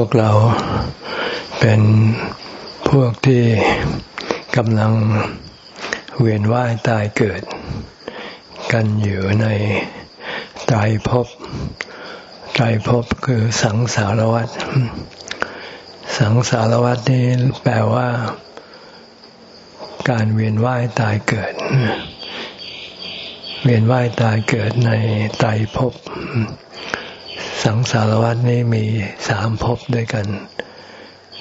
วกเราเป็นพวกที่กำลังเวียนว่ายตายเกิด กันอยู่ในไตรภพไตรภพคือสังสารวัฏสังสารวัฏนี่แปลว่า การเวียนว่ายตายเกิด เวียนว่ายตายเกิดในไตรภพ สังสารวัฏนี้มีสามภพด้วยกัน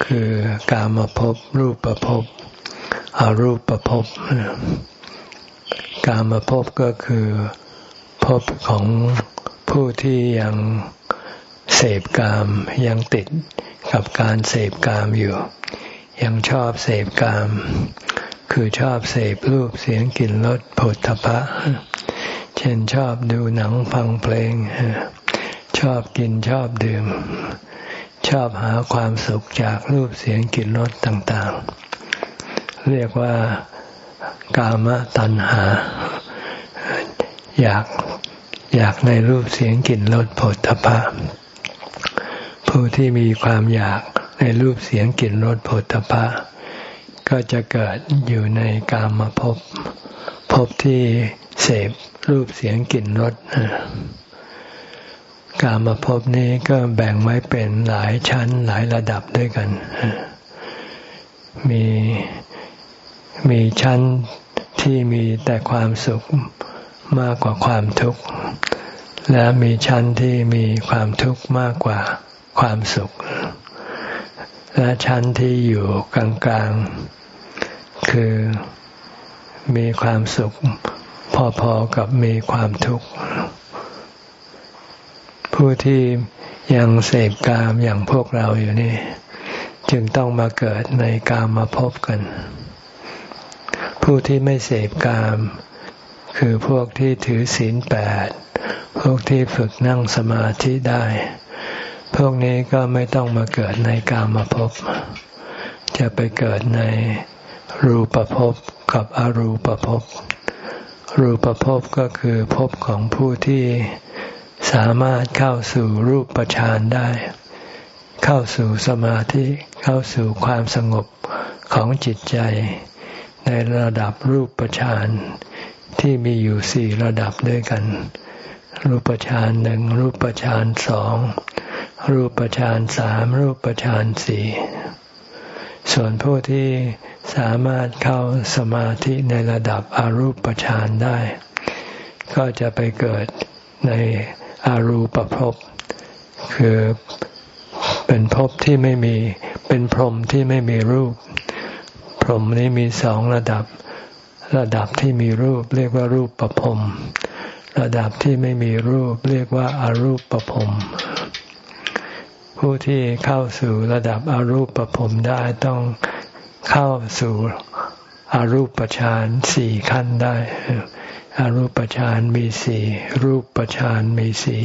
คือกามภพรูปภพอรูปภพกามภพก็คือภพของผู้ที่ยังเสพกามยังติดกับการเสพกามอยู่ ยังชอบเสพกาม คือชอบเสพรูปเสียงกลิ่นรสผลทพะ เช่นชอบดูหนังฟังเพลง ชอบกินชอบดื่ม ชอบหาความสุขจากรูปเสียงกลิ่นรสต่างๆ เรียกว่ากามตัณหา อยากอยากในรูปเสียงกลิ่นรสผลทพะผู้ที่มีความอยากในรูปเสียงกลิ่นรสผลทพะก็จะเกิดอยู่ในกามภพภพที่เสพรูปเสียงกลิ่นรส กามาพบนี้ก็แบ่งไว้เป็นหลายชั้นหลายระดับด้วยกัน มีมีชั้นที่มีแต่ความสุขมากกว่าความทุกข์ และมีชั้นที่มีความทุกข์มากกว่าความสุข และชั้นที่อยู่กลางๆ คือมีความสุขพอๆกับมีความทุกข์ ผู้ที่ยังเสพกามอย่างพวกเราอยู่นี่ จึงต้องมาเกิดในกามมาพบกัน ผู้ที่ไม่เสพกาม คือพวกที่ถือศีลแปดพวกที่ฝึกนั่งสมาธิได้ พวกนี้ก็ไม่ต้องมาเกิดในกามมาพบจะไปเกิดในรูปภพกับอรูปภพ รูปภพก็คือภพของผู้ที่ สามารถเข้าสู่รูปฌานได้ เข้าสู่สมาธิเข้าสู่ความสงบของจิตใจ ในระดับรูปฌานที่มีอยู่สี่ระดับด้วยกัน รูปฌานหนึ่งรูปฌานสองรูปฌานสามรูปฌานสี่ส่วนผู้ที่สามารถเข้าสมาธิในระดับอรูปฌานได้ ก็จะไปเกิดใน อารูปภพคือเป็นภพที่ไม่มีเป็นพรหมที่ไม่มีรูป พรหมนี้มีสองระดับ ระดับที่มีรูป เรียกว่ารูปประพรมระดับที่ไม่มีรูป เรียกว่าอารูปประพรมผู้ที่เข้าสู่ระดับอารูปประพรมได้ต้องเข้าสู่อารูปฌานสี่ขั้นได้ อรูปฌานมีสี่รูปฌานมีสี่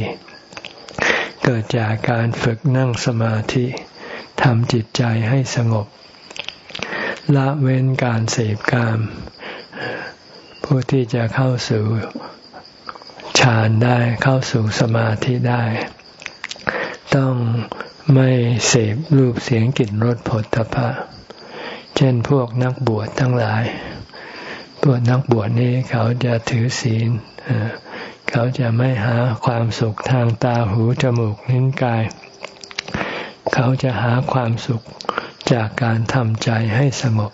เกิดจากการฝึกนั่งสมาธิทำจิตใจให้สงบ ละเว้นการเสพกาม ผู้ที่จะเข้าสู่ฌานได้เข้าสู่สมาธิได้ ต้องไม่เสพรูปเสียงกลิ่นรสผลตภะเช่นพวกนักบวชทั้งหลาย พวกนักบวชนี้เขาจะถือศีลเขาจะไม่หาความสุขทางตาหูจมูกนิ้นกาย เขาจะหาความสุขจากการทำใจให้สงบ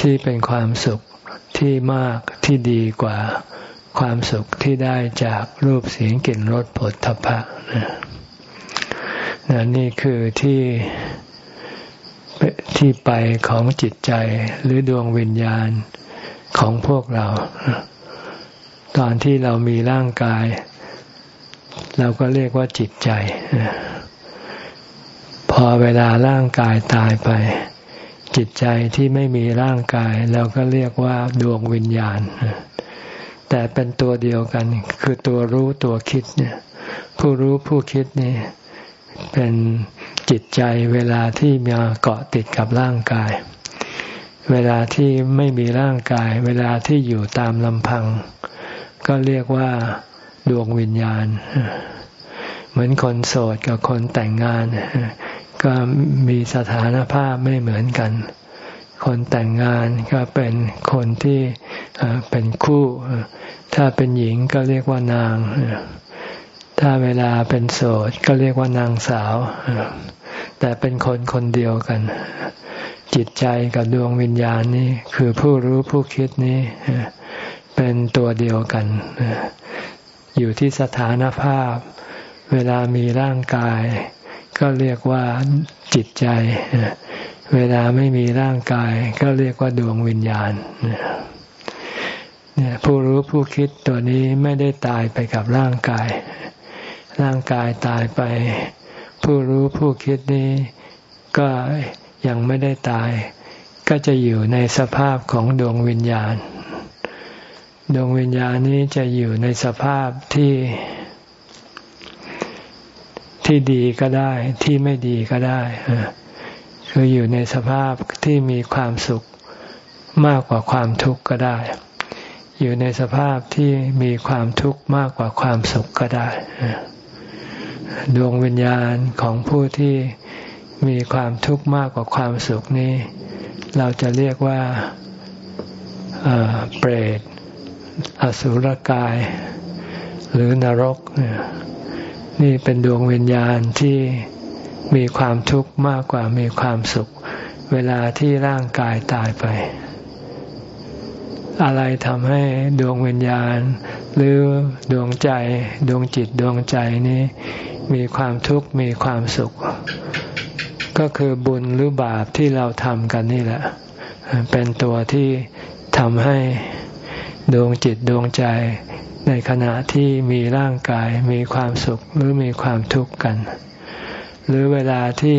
ที่เป็นความสุขที่มากที่ดีกว่าความสุขที่ได้จากรูปเสียงกลิ่นรสผลทพะนนี่คือที่ที่ไปของจิตใจหรือดวงวิญญาณ ของพวกเรา ตอนที่เรามีร่างกาย เราก็เรียกว่าจิตใจ พอเวลาร่างกายตายไป จิตใจที่ไม่มีร่างกาย เราก็เรียกว่าดวงวิญญาณ แต่เป็นตัวเดียวกัน คือตัวรู้ตัวคิดเนี่ย ผู้รู้ผู้คิดนี่เป็นจิตใจเวลาที่มาเกาะติดกับร่างกาย เวลาที่ไม่มีร่างกาย เวลาที่อยู่ตามลำพัง ก็เรียกว่าดวงวิญญาณ เหมือนคนโสดกับคนแต่งงาน ก็มีสถานภาพไม่เหมือนกัน คนแต่งงานก็เป็นคนที่เป็นคู่ ถ้าเป็นหญิงก็เรียกว่านาง ถ้าเวลาเป็นโสดก็เรียกว่านางสาว แต่เป็นคนคนเดียวกัน จิตใจกับดวงวิญญาณนี่คือผู้รู้ผู้คิดนี้เป็นตัวเดียวกัน อยู่ที่สถานภาพ เวลามีร่างกาย ก็เรียกว่าจิตใจ เวลาไม่มีร่างกาย ก็เรียกว่าดวงวิญญาณเนี่ยผู้รู้ผู้คิดตัวนี้ไม่ได้ตายไปกับร่างกาย ร่างกายตายไป ผู้รู้ผู้คิดนี้ก็ ยังไม่ได้ตาย ก็จะอยู่ในสภาพของดวงวิญญาณ ดวงวิญญาณนี้จะอยู่ในสภาพที่ที่ดีก็ได้ที่ไม่ดีก็ได้คืออยู่ในสภาพที่มีความสุขมากกว่าความทุกข์ก็ได้ อยู่ในสภาพที่มีความทุกข์มากกว่าความสุขก็ได้ ดวงวิญญาณของผู้ที่ มีความทุกข์มากกว่าความสุขนี้ เราจะเรียกว่าเปรต อสุรกาย หรือนรก นี่เป็นดวงวิญญาณที่มีความทุกข์มากกว่ามีความสุข เวลาที่ร่างกายตายไป อะไรทำให้ดวงวิญญาณ หรือดวงใจ ดวงจิตดวงใจนี้ มีความทุกข์มีความสุข ก็คือบุญหรือบาปที่เราทำกันนี่แหละ เป็นตัวที่ทำให้ดวงจิตดวงใจในขณะที่มีร่างกายมีความสุขหรือมีความทุกข์กัน หรือเวลาที่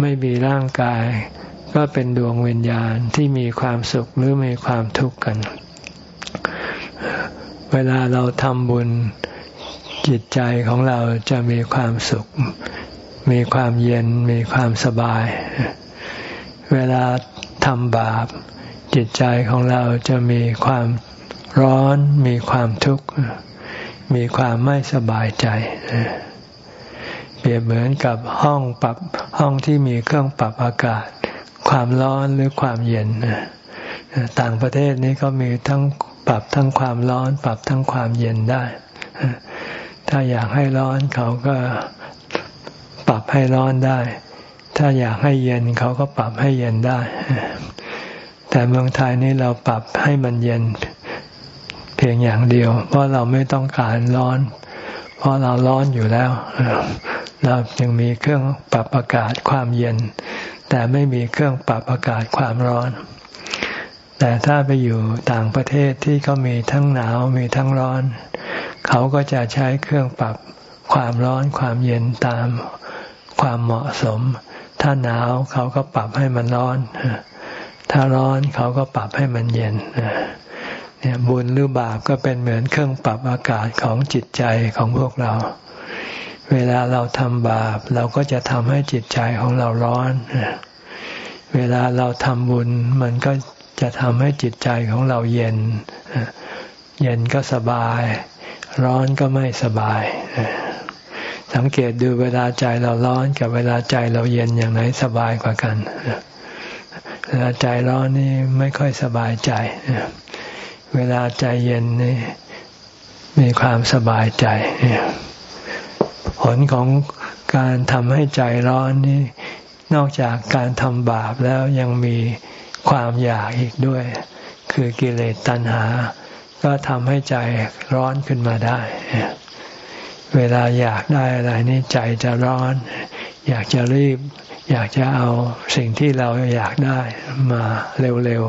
ไม่มีร่างกาย ก็เป็นดวงวิญญาณที่มีความสุขหรือมีความทุกข์กัน เวลาเราทำบุญจิตใจของเราจะมีความสุข มีความเย็นมีความสบาย เวลาทำบาป จิตใจของเราจะมีความร้อน มีความทุกข์ มีความไม่สบายใจ เปรียบเหมือนกับห้องปรับห้องที่มีเครื่องปรับอากาศ ความร้อนหรือความเย็น ต่างประเทศนี้ก็มีทั้งปรับทั้งความร้อน ปรับทั้งความเย็นได้ ถ้าอยากให้ร้อนเขาก็ ให้ร้อนได้ ถ้าอยากให้เย็นเขาก็ปรับให้เย็นได้ แต่เมืองไทยนี่เราปรับให้มันเย็นเพียงอย่างเดียว เพราะเราไม่ต้องการร้อน เพราะเราร้อนอยู่แล้ว เราจึงมีเครื่องปรับอากาศความเย็น แต่ไม่มีเครื่องปรับอากาศความร้อน แต่ถ้าไปอยู่ต่างประเทศที่เขามีทั้งหนาวมีทั้งร้อน เขาก็จะใช้เครื่องปรับความร้อนความเย็นตาม ความเหมาะสม ถ้าหนาวเขาก็ปรับให้มันร้อน ถ้าร้อนเขาก็ปรับให้มันเย็นเนี่ยบุญหรือบาปก็เป็นเหมือนเครื่องปรับอากาศของจิตใจของพวกเรา เวลาเราทำบาป เราก็จะทำให้จิตใจของเราร้อน เวลาเราทำบุญมันก็จะทำให้จิตใจของเราเย็น เย็นก็สบาย ร้อนก็ไม่สบาย สังเกตดูเวลาใจเราร้อนกับเวลาใจเราเย็นอย่างไหนสบายกว่ากัน เวลาใจร้อนนี่ไม่ค่อยสบายใจ เวลาใจเย็นนี่มีความสบายใจ ผลของการทำให้ใจร้อนนี่นอกจากการทำบาปแล้วยังมีความอยากอีกด้วย คือกิเลสตัณหา ก็ทำให้ใจร้อนขึ้นมาได้ เวลาอยากได้อะไรนี่ใจจะร้อน อยากจะรีบ อยากจะเอาสิ่งที่เราอยากได้มาเร็ว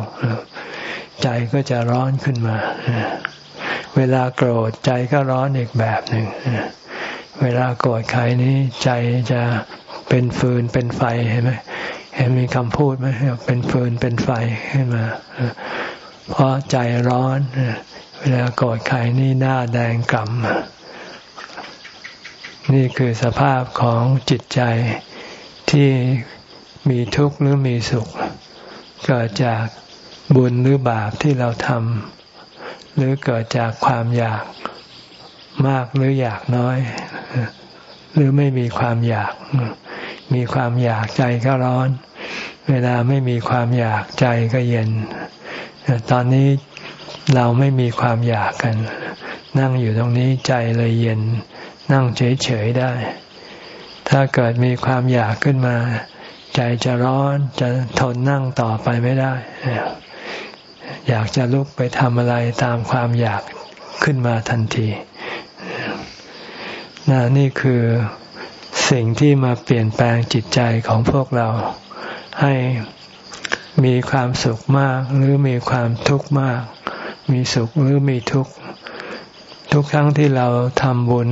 ๆใจก็จะร้อนขึ้นมา เวลาโกรธใจก็ร้อนอีกแบบหนึ่งเวลาโกรธใครนี้ใจจะเป็นฟืนเป็นไฟเห็นไหมเห็นมีคำพูดไหมเป็นฟืนเป็นไฟขึ้นมาเพราะใจร้อน เวลาโกรธใครนี่หน้าแดงกล่ำ นี่คือสภาพของจิตใจที่มีทุกข์หรือมีสุข เกิดจากบุญหรือบาปที่เราทำหรือเกิดจากความอยากมากหรืออยากน้อย หรือไม่มีความอยาก มีความอยากใจก็ร้อน เวลาไม่มีความอยากใจก็เย็น ตอนนี้เราไม่มีความอยากกัน นั่งอยู่ตรงนี้ใจเลยเย็น นั่งเฉยๆได้ ถ้าเกิดมีความอยากขึ้นมา ใจจะร้อนจะทนนั่งต่อไปไม่ได้ อยากจะลุกไปทำอะไรตามความอยากขึ้นมาทันทีนนี่คือสิ่งที่มาเปลี่ยนแปลงจิตใจของพวกเรา ให้มีความสุขมากหรือมีความทุกข์มาก มีสุขหรือมีทุกข์ทุกครั้งที่เราทำบุญ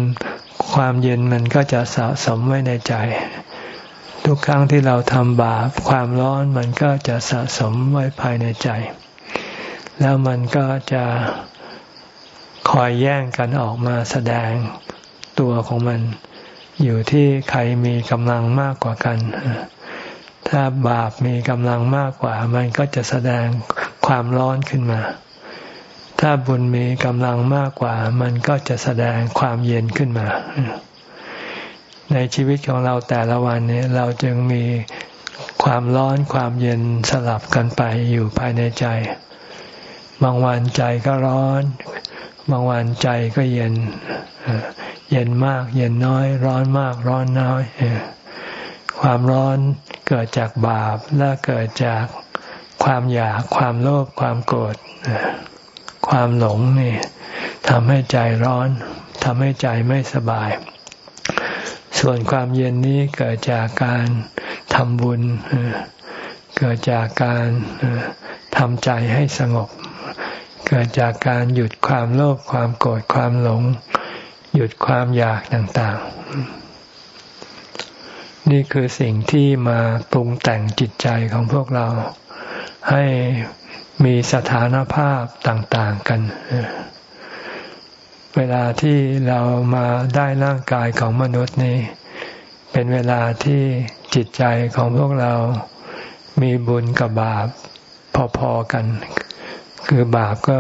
ความเย็นมันก็จะสะสมไว้ในใจ ทุกครั้งที่เราทำบาปความร้อนมันก็จะสะสมไว้ภายในใจ แล้วมันก็จะคอยแย่งกันออกมาแสดงตัวของมัน อยู่ที่ใครมีกำลังมากกว่ากัน ถ้าบาปมีกำลังมากกว่า มันก็จะแสดงความร้อนขึ้นมา ถ้าบุญมีกำลังมากกว่า มันก็จะแสดงความเย็นขึ้นมา ในชีวิตของเราแต่ละวันนี้เราจึงมีความร้อนความเย็นสลับกันไปอยู่ภายในใจ บางวันใจก็ร้อน บางวันใจก็เย็น เย็นมากเย็นน้อย ร้อนมากร้อนน้อย ความร้อนเกิดจากบาปและเกิดจากความอยากความโลภความโกรธ ความหลงนี่ทำให้ใจร้อนทำให้ใจไม่สบาย ส่วนความเย็นนี้เกิดจากการทำบุญ เกิดจากการทำใจให้สงบ เกิดจากการหยุดความโลภความโกรธความหลง หยุดความอยากต่างๆ นี่คือสิ่งที่มาปรุงแต่งจิตใจของพวกเราให้ มีสถานภาพต่างๆกัน เวลาที่เรามาได้ร่างกายของมนุษย์นี้ เป็นเวลาที่จิตใจของพวกเรามีบุญกับบาปพอๆกัน คือบาปก็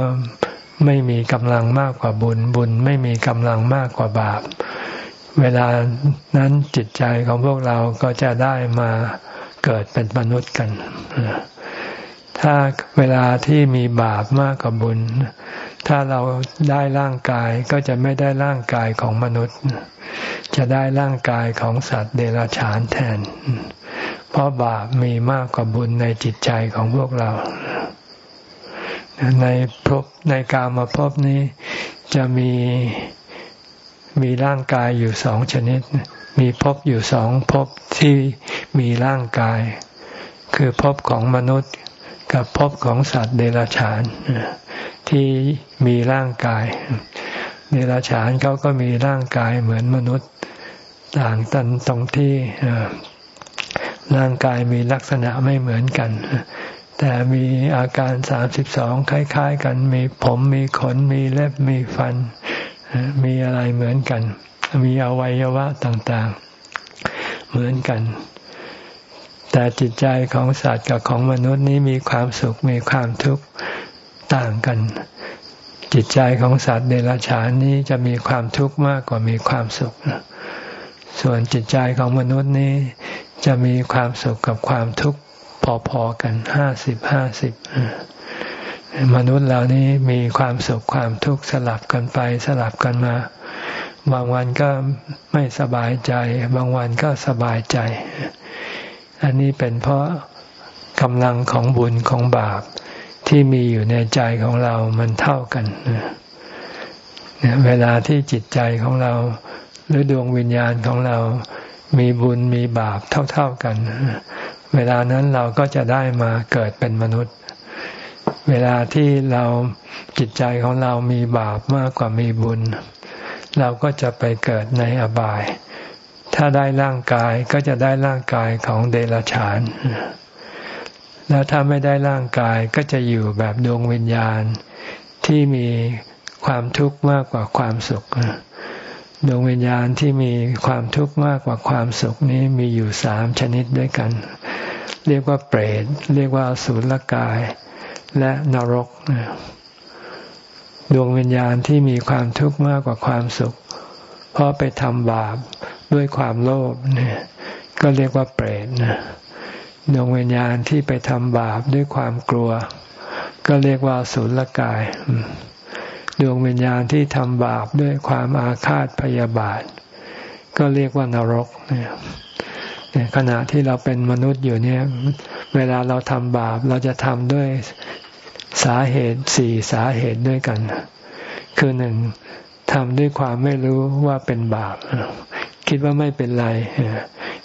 ไม่มีกำลังมากกว่าบุญ บุญไม่มีกำลังมากกว่าบาป เวลานั้นจิตใจของพวกเราก็จะได้มาเกิดเป็นมนุษย์กัน ถ้าเวลาที่มีบาปมากกว่าบุญ ถ้าเราได้ร่างกายก็จะไม่ได้ร่างกายของมนุษย์ จะได้ร่างกายของสัตว์เดรัจฉานแทน เพราะบาปมีมากกว่าบุญในจิตใจของพวกเรา ในภพในกามาภพนี้จะมีมีร่างกายอยู่สองชนิด มีภพอยู่สองภพที่มีร่างกาย คือภพของมนุษย์ กับภพของสัตว์เดรัจฉานที่มีร่างกาย เดรัจฉานเขาก็มีร่างกายเหมือนมนุษย์ต่างกันตรงที่ร่างกายมีลักษณะไม่เหมือนกัน แต่มีอาการสามสิบสองคล้าย ๆ กัน มีผมมีขนมีเล็บมีฟัน มีอะไรเหมือนกัน มีอวัยวะต่างๆ เหมือนกัน แต่จิตใจของสัตว์กับของมนุษย์นี้มีความสุขมีความทุกข์ต่างกัน จิตใจของสัตว์เดรัจฉานนี้จะมีความทุกข์มากกว่ามีความสุข ส่วนจิตใจของมนุษย์นี้จะมีความสุขกับความทุกข์พอๆกันห้าสิบห้าสิบมนุษย์เหล่านี้มีความสุขความทุกข์สลับกันไปสลับกันมา บางวันก็ไม่สบายใจ บางวันก็สบายใจ อันนี้เป็นเพราะกำลังของบุญของบาปที่มีอยู่ในใจของเรามันเท่ากันเนี่ยเวลาที่จิตใจของเรา หรือดวงวิญญาณของเรา มีบุญมีบาปเท่าๆกัน เวลานั้นเราก็จะได้มาเกิดเป็นมนุษย์ เวลาที่เราจิตใจของเรามีบาปมากกว่ามีบุญ เราก็จะไปเกิดในอบาย ถ้าได้ร่างกายก็จะได้ร่างกายของเดรัจฉาน แล้วถ้าไม่ได้ร่างกายก็จะอยู่แบบดวงวิญญาณที่มีความทุกข์มากกว่าความสุข ดวงวิญญาณที่มีความทุกข์มากกว่าความสุขนี้มีอยู่สามชนิดด้วยกัน เรียกว่าเปรต เรียกว่าสุลกาย และนรก ดวงวิญญาณที่มีความทุกข์มากกว่าความสุข เพราะไปทำบาป ด้วยความโลภเนี่ยก็เรียกว่าเปรตนะดวงวิญญาณที่ไปทำบาปด้วยความกลัว ก็เรียกว่าสุลกาย ดวงวิญญาณที่ทำบาปด้วยความอาฆาตพยาบาท ก็เรียกว่านรกเนี่ยขณะที่เราเป็นมนุษย์อยู่เนี่ย เวลาเราทำบาปเราจะทำด้วยสาเหตุสี่สาเหตุด้วยกัน คือหนึ่งทำด้วยความไม่รู้ว่าเป็นบาป คิดว่าไม่เป็นไร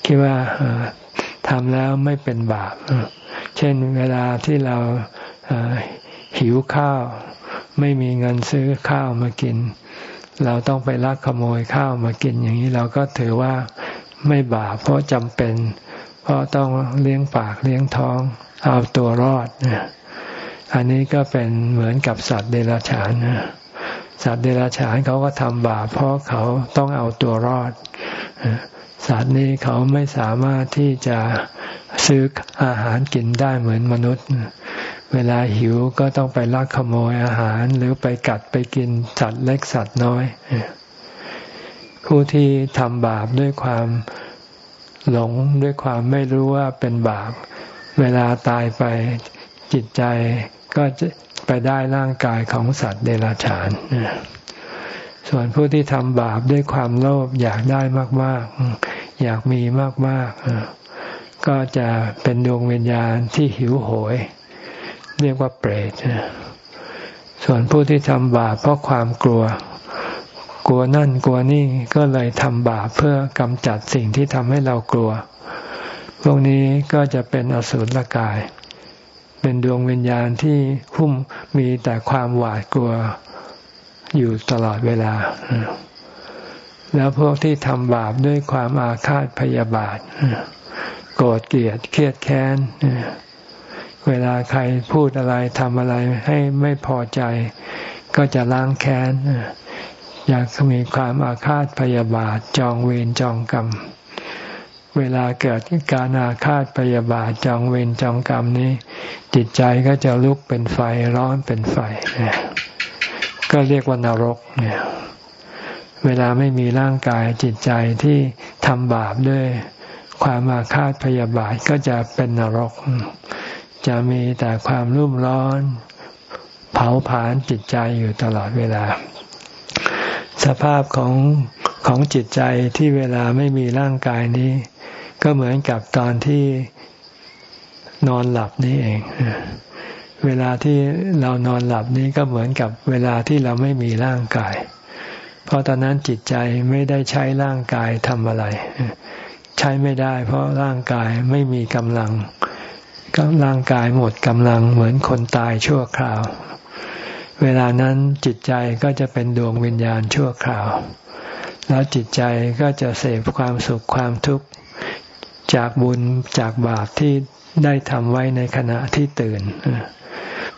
คิดว่าทำแล้วไม่เป็นบาปเช่นเวลาที่เราหิวข้าว ไม่มีเงินซื้อข้าวมากิน เราต้องไปลักขโมยข้าวมากินอย่างนี้เราก็ถือว่าไม่บาปเพราะจำเป็น เพราะต้องเลี้ยงปากเลี้ยงท้องเอาตัวรอด อันนี้ก็เป็นเหมือนกับสัตว์เดรัจฉาน สัตว์เดรัจฉานเขาก็ทำบาปเพราะเขาต้องเอาตัวรอด สัตว์นี้เขาไม่สามารถที่จะซื้ออาหารกินได้เหมือนมนุษย์ เวลาหิวก็ต้องไปลักขโมยอาหารหรือไปกัดไปกินสัตว์เล็กสัตว์น้อย ผู้ที่ทำบาปด้วยความหลงด้วยความไม่รู้ว่าเป็นบาป เวลาตายไปจิตใจก็จะ ไปได้ร่างกายของสัตว์เดรัจฉาน ส่วนผู้ที่ทำบาปด้วยความโลภอยากได้มาก ๆ อยากมีมาก ๆ ก็จะเป็นดวงวิญญาณที่หิวโหย เรียกว่าเปรตส่วนผู้ที่ทำบาปเพราะความกลัว กลัวนั่นกลัวนี่ก็เลยทำบาปเพื่อกำจัดสิ่งที่ทำให้เรากลัว พวกนี้ก็จะเป็นอสุรกายเป็นดวงวิญญาณที่หุ้มมีแต่ความหวาดกลัวอยู่ตลอดเวลา แล้วพวกที่ทำบาปด้วยความอาฆาตพยาบาท โกรธเกลียดเครียดแค้น เวลาใครพูดอะไรทำอะไรให้ไม่พอใจ ก็จะล้างแค้น อยากมีความอาฆาตพยาบาทจองเวรจองกรรม เวลาเกิดการอาฆาตพยาบาทจองเวรจองกรรมนี้ จิตใจก็จะลุกเป็นไฟร้อนเป็นไฟก็เรียกว่านรกเนี่ยเวลาไม่มีร่างกายจิตใจที่ทำบาปด้วย ความอาฆาตพยาบาทก็จะเป็นนรก จะมีแต่ความรุ่มร้อน เผาผลาญจิตใจอยู่ตลอดเวลา สภาพของ ของจิตใจที่เวลาไม่มีร่างกายนี้ ก็เหมือนกับตอนที่นอนหลับนี่เอง เวลาที่เรานอนหลับนี้ก็เหมือนกับเวลาที่เราไม่มีร่างกาย เพราะตอนนั้นจิตใจไม่ได้ใช้ร่างกายทำอะไร ใช้ไม่ได้ เพราะร่างกายไม่มีกำลังก็ร่างกายหมดกำลังเหมือนคนตายชั่วคราว เวลานั้นจิตใจก็จะเป็นดวงวิญญาณชั่วคราว แล้วจิตใจก็จะเสพความสุขความทุกข์จากบุญจากบาปที่ได้ทำไว้ในขณะที่ตื่น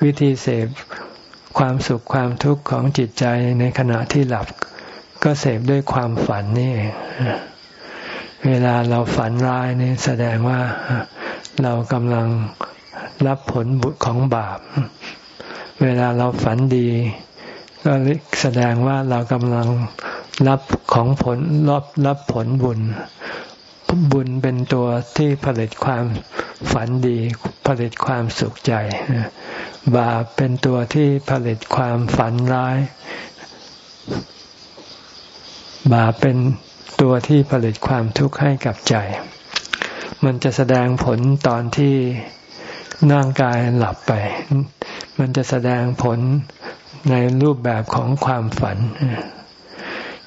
วิธีเสพความสุขความทุกข์ของจิตใจในขณะที่หลับ ก็เสพด้วยความฝันนี่เองเวลาเราฝันร้ายนี่แสดงว่าเรากำลังรับผลบุญของบาป เวลาเราฝันดี ก็แสดงว่าเรากำลัง รับของผลรับรับผลบุญ บุญเป็นตัวที่ผลิตความฝันดี ผลิตความสุขใจบาปเป็นตัวที่ผลิตความฝันร้าย บาปเป็นตัวที่ผลิตความทุกข์ให้กับใจ มันจะแสดงผลตอนที่ร่างกายหลับไป มันจะแสดงผลในรูปแบบของความฝันเ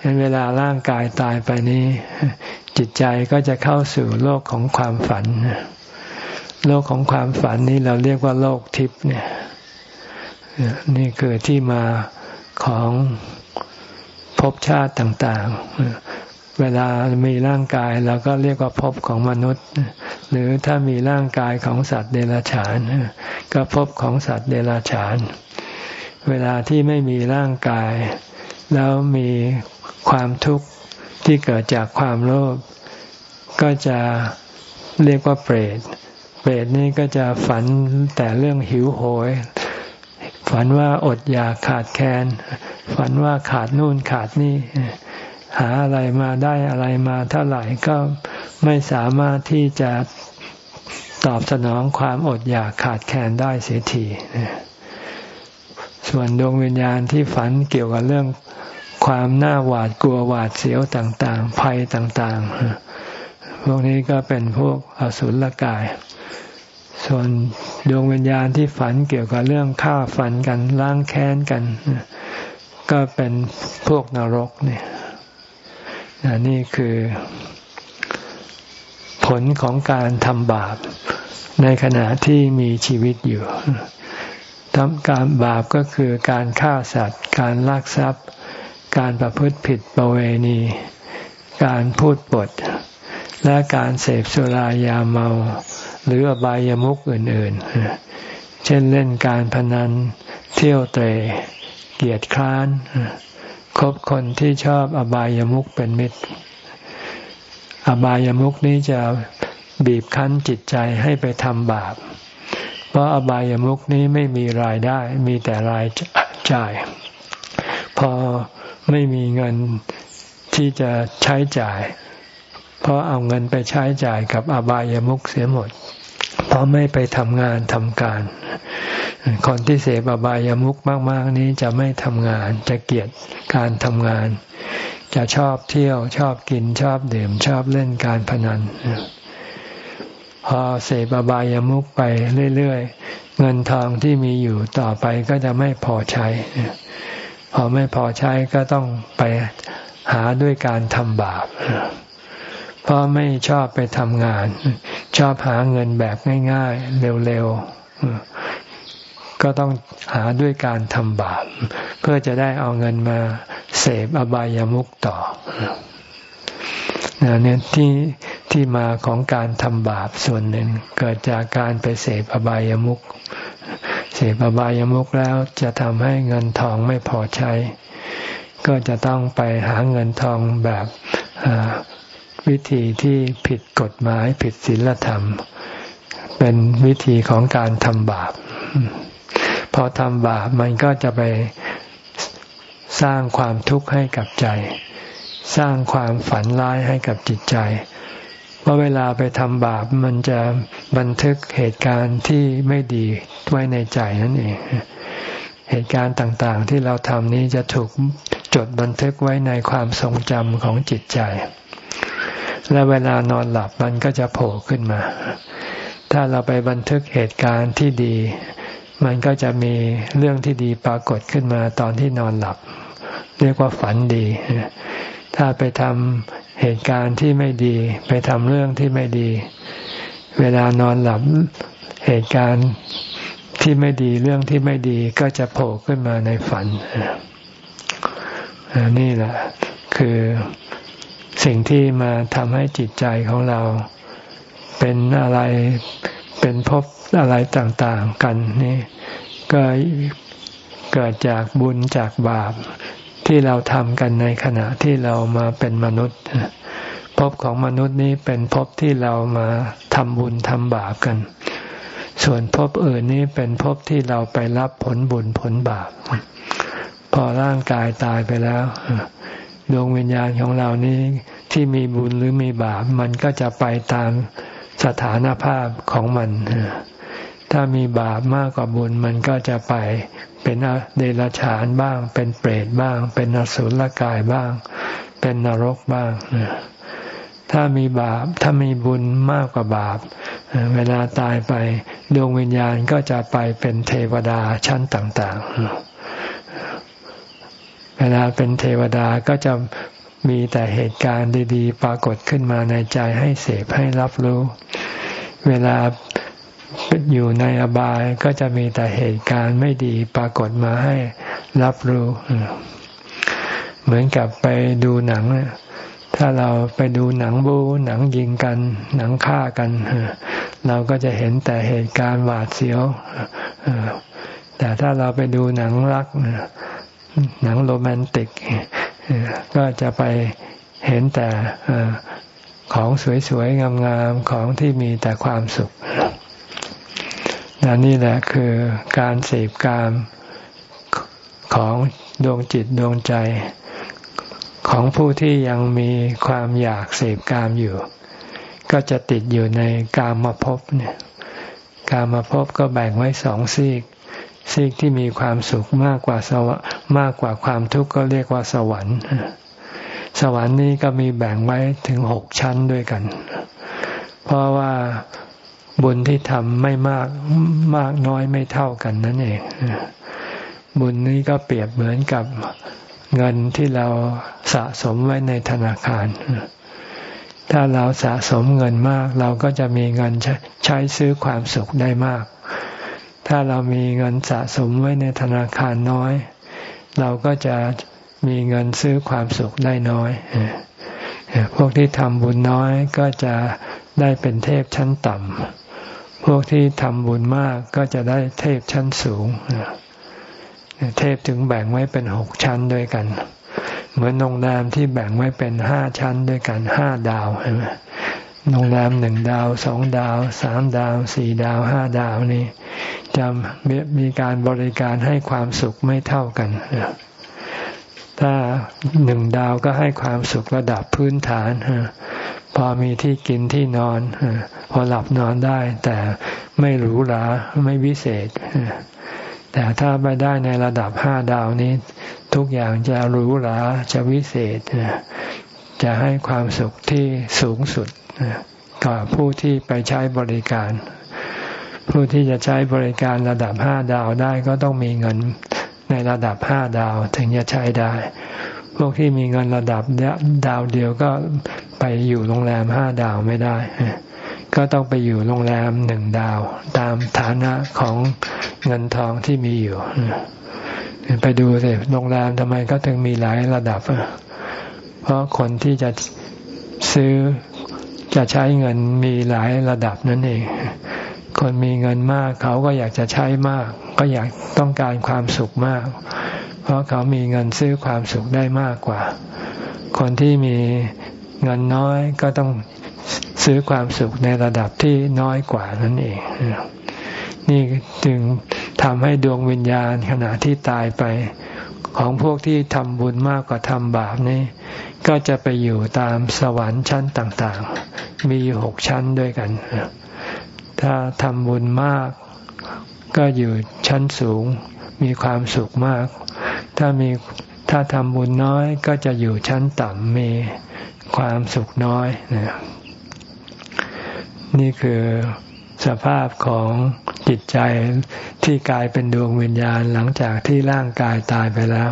เห็นเวลาร่างกายตายไปนี้ จิตใจก็จะเข้าสู่โลกของความฝัน โลกของความฝันนี้เราเรียกว่าโลกทิพย์เนี่ย นี่คือที่มาของภพชาติต่างๆ เวลามีร่างกายเราก็เรียกว่าภพของมนุษย์ หรือถ้ามีร่างกายของสัตว์เดรัจฉาน ก็ภพของสัตว์เดรัจฉาน เวลาที่ไม่มีร่างกาย แล้วมีความทุกข์ที่เกิดจากความโลภก็จะเรียกว่าเปรต เปรตนี่ก็จะฝันแต่เรื่องหิวโหย ฝันว่าอดอยากขาดแคลน ฝันว่าขาดนู่นขาดนี่ หาอะไรมาได้อะไรมาเท่าไหร่ก็ไม่สามารถที่จะตอบสนองความอดอยากขาดแคลนได้เสียที ส่วนดวงวิญญาณที่ฝันเกี่ยวกับเรื่องความน่าหวาดกลัวหวาดเสียวต่างๆ ภัยต่างๆ พวกนี้ก็เป็นพวกอสุรกาย ส่วนดวงวิญญาณที่ฝันเกี่ยวกับเรื่องฆ่าฝันกันล้างแค้นกัน ก็เป็นพวกนรกเนี่ยนี่คือ ผลของการทำบาปในขณะที่มีชีวิตอยู่ ทำการบาปก็คือการฆ่าสัตว์ การลักทรัพย์ การประพฤติผิดประเวณี การพูดปด และการเสพสุรายาเมา หรืออบายามุขอื่นๆ เช่นเล่นการพนัน เที่ยวเตะเกียรติคร้านคบคนที่ชอบอบายามุขเป็นมิตร อบายามุขนี้จะบีบคั้นจิตใจให้ไปทำบาป เพราะอบายามุขนี้ไม่มีรายได้ มีแต่รายจ่าย พอไม่มีเงินที่จะใช้จ่าย เพราะเอาเงินไปใช้จ่ายกับอบายามุขเสียหมด เพราะไม่ไปทำงานทำการ คนที่เสพอบายามุขมาก ๆ นี้จะไม่ทำงาน จะเกลียดการทำงาน จะชอบเที่ยวชอบกินชอบดื่มชอบเล่นการพนัน พอเสพอบายามุขไปเรื่อยๆ เงินทองที่มีอยู่ต่อไปก็จะไม่พอใช้ พอไม่พอใช้ก็ต้องไปหาด้วยการทำบาป เพราะไม่ชอบไปทำงาน ชอบหาเงินแบบง่ายๆ เร็วๆ ก็ต้องหาด้วยการทำบาป เพื่อจะได้เอาเงินมาเสพอบายามุขต่อ เนี่ยที่ที่มาของการทำบาปส่วนหนึ่ง เกิดจากการไปเสพอบายามุขเสพอบายามุขแล้วจะทำให้เงินทองไม่พอใช้ ก็จะต้องไปหาเงินทองแบบวิธีที่ผิดกฎหมายผิดศีลธรรม เป็นวิธีของการทำบาป พอทำบาปมันก็จะไปสร้างความทุกข์ให้กับใจ สร้างความฝันร้ายให้กับจิตใจเพราะเวลาไปทำบาปมันจะบันทึกเหตุการณ์ที่ไม่ดีไว้ในใจนั่นเอง เหตุการณ์ต่างๆ ที่เราทำนี้จะถูกจดบันทึกไว้ในความทรงจำของจิตใจ และเวลานอนหลับมันก็จะโผล่ขึ้นมา ถ้าเราไปบันทึกเหตุการณ์ที่ดี มันก็จะมีเรื่องที่ดีปรากฏขึ้นมาตอนที่นอนหลับ เรียกว่าฝันดี ถ้าไปทำเหตุการณ์ที่ไม่ดี ไปทำเรื่องที่ไม่ดี เวลานอนหลับเหตุการณ์ที่ไม่ดีเรื่องที่ไม่ดีก็จะโผล่ขึ้นมาในฝันนี่แหละ คือสิ่งที่มาทำให้จิตใจของเรา เป็นอะไรเป็นพบอะไรต่าง ๆ กันนี่ ก็เกิดจากบุญจากบาป ที่เราทำกันในขณะที่เรามาเป็นมนุษย์ภพของมนุษย์นี้เป็นภพที่เรามาทำบุญทำบาปกัน ส่วนภพอื่นนี้เป็นภพที่เราไปรับผลบุญผลบาป พอร่างกายตายไปแล้วดวงวิญญาณของเรานี้ที่มีบุญหรือมีบาป มันก็จะไปตามสถานภาพของมัน ถ้ามีบาปมากกว่าบุญมันก็จะไป เป็นเดรัจฉานบ้าง เป็นเปรตบ้าง เป็นนสุลกายบ้าง เป็นนรกบ้างถ้ามีบาปถ้ามีบุญมากกว่าบาป เวลาตายไปดวงวิญญาณก็จะไปเป็นเทวดาชั้นต่าง ๆ เวลาเป็นเทวดาก็จะมีแต่เหตุการณ์ดี ๆ ปรากฏขึ้นมาในใจให้เสพให้รับรู้ เวลา อยู่ในอบายก็จะมีแต่เหตุการณ์ไม่ดีปรากฏมาให้รับรู้ เหมือนกับไปดูหนัง ถ้าเราไปดูหนังบูหนังยิงกัน หนังฆ่ากัน เราก็จะเห็นแต่เหตุการณ์หวาดเสียวแต่ถ้าเราไปดูหนังรัก หนังโรแมนติก ก็จะไปเห็นแต่ของสวยๆงามๆของที่มีแต่ความสุข นนี่แหละคือการเสพกามของดวงจิตดวงใจ ของผู้ที่ยังมีความอยากเสพกามอยู่ ก็จะติดอยู่ในกามมาพบเนี่ยกามมาพบก็แบ่งไว้สองซีก ซีกที่มีความสุขมากกว่าสวมากกว่าความทุกข์ก็เรียกว่าสวรรค์ สวรรค์นี้ก็มีแบ่งไว้ถึงหกชั้นด้วยกัน เพราะว่า บุญที่ทำไม่มากมากน้อยไม่เท่ากันนั่นเองบุญนี้ก็เปรียบเหมือนกับเงินที่เราสะสมไว้ในธนาคาร ถ้าเราสะสมเงินมาก เราก็จะมีเงินใช้ซื้อความสุขได้มาก ถ้าเรามีเงินสะสมไว้ในธนาคารน้อย เราก็จะมีเงินซื้อความสุขได้น้อย พวกที่ทำบุญน้อยก็จะได้เป็นเทพชั้นต่ำ วกที่ทำบุญมากก็จะได้เทพชั้นสูง เทพถึงแบ่งไว้เป็นหกชั้นด้วยกัน เหมือนโรงแรมที่แบ่งไว้เป็นห้าชั้นด้วยกันห้าดาวใช่ไหมโรงแรมหนึ่งดาวสองดาวสามดาวสี่ดาวห้าดาวนี่จะมีการบริการให้ความสุขไม่เท่ากัน ถ้าหนึ่งดาวก็ให้ความสุขระดับพื้นฐาน อมีที่กินที่นอน พอหลับนอนได้ แต่ไม่หรูหราไม่วิเศษ แต่ถ้าไปได้ในระดับห้าดาวนี้ ทุกอย่างจะหรูหราจะวิเศษ จะให้ความสุขที่สูงสุดกับผู้ที่ไปใช้บริการ ผู้ที่จะใช้บริการระดับห้าดาวได้ก็ต้องมีเงินในระดับห้าดาวถึงจะใช้ได้ พวกที่มีเงินระดับดาวเดียวก็ไปอยู่โรงแรมห้าดาวไม่ได้ ก็ต้องไปอยู่โรงแรมหนึ่งดาว ตามฐานะของเงินทองที่มีอยู่ ไปดูสิโรงแรมทำไมก็ถึงมีหลายระดับ เพราะคนที่จะซื้อจะใช้เงินมีหลายระดับนั่นเอง คนมีเงินมากเขาก็อยากจะใช้มาก ก็อยากต้องการความสุขมาก ราะเขามีเงินซื้อความสุขได้มากกว่า คนที่มีเงินน้อยก็ต้องซื้อความสุขในระดับที่น้อยกว่านั่นเอง นี่จึงทำให้ดวงวิญญาณขณะที่ตายไปของพวกที่ทำบุญมากกว่าทำบาปนี่ก็จะไปอยู่ตามสวรรค์ชั้นต่างๆ มีหกชั้นด้วยกัน ถ้าทำบุญมาก ก็อยู่ชั้นสูงมีความสุขมาก ถ้ามีถ้าทำบุญน้อยก็จะอยู่ชั้นต่ำมีความสุขน้อยนะนี่คือสภาพของจิตใจที่กลายเป็นดวงวิญญาณหลังจากที่ร่างกายตายไปแล้ว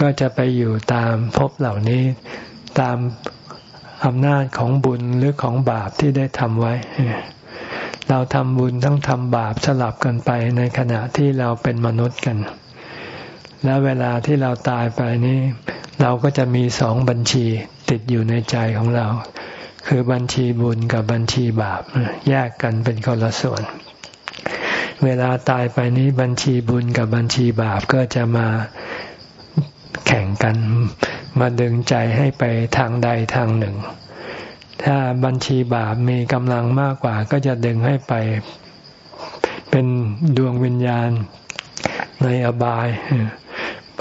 ก็จะไปอยู่ตามภพเหล่านี้ตามอำนาจของบุญหรือของบาปที่ได้ทำไว้ เราทำบุญทั้งทำบาปสลับกันไปในขณะที่เราเป็นมนุษย์กัน แล้วเวลาที่เราตายไปนี้ เราก็จะมีสองบัญชีติดอยู่ในใจของเรา คือบัญชีบุญกับบัญชีบาปแยกกันเป็นคนละส่วน เวลาตายไปนี้บัญชีบุญกับบัญชีบาปก็จะมาแข่งกัน มาดึงใจให้ไปทางใดทางหนึ่ง ถ้าบัญชีบาปมีกำลังมากกว่า ก็จะดึงให้ไปเป็นดวงวิญญาณในอบาย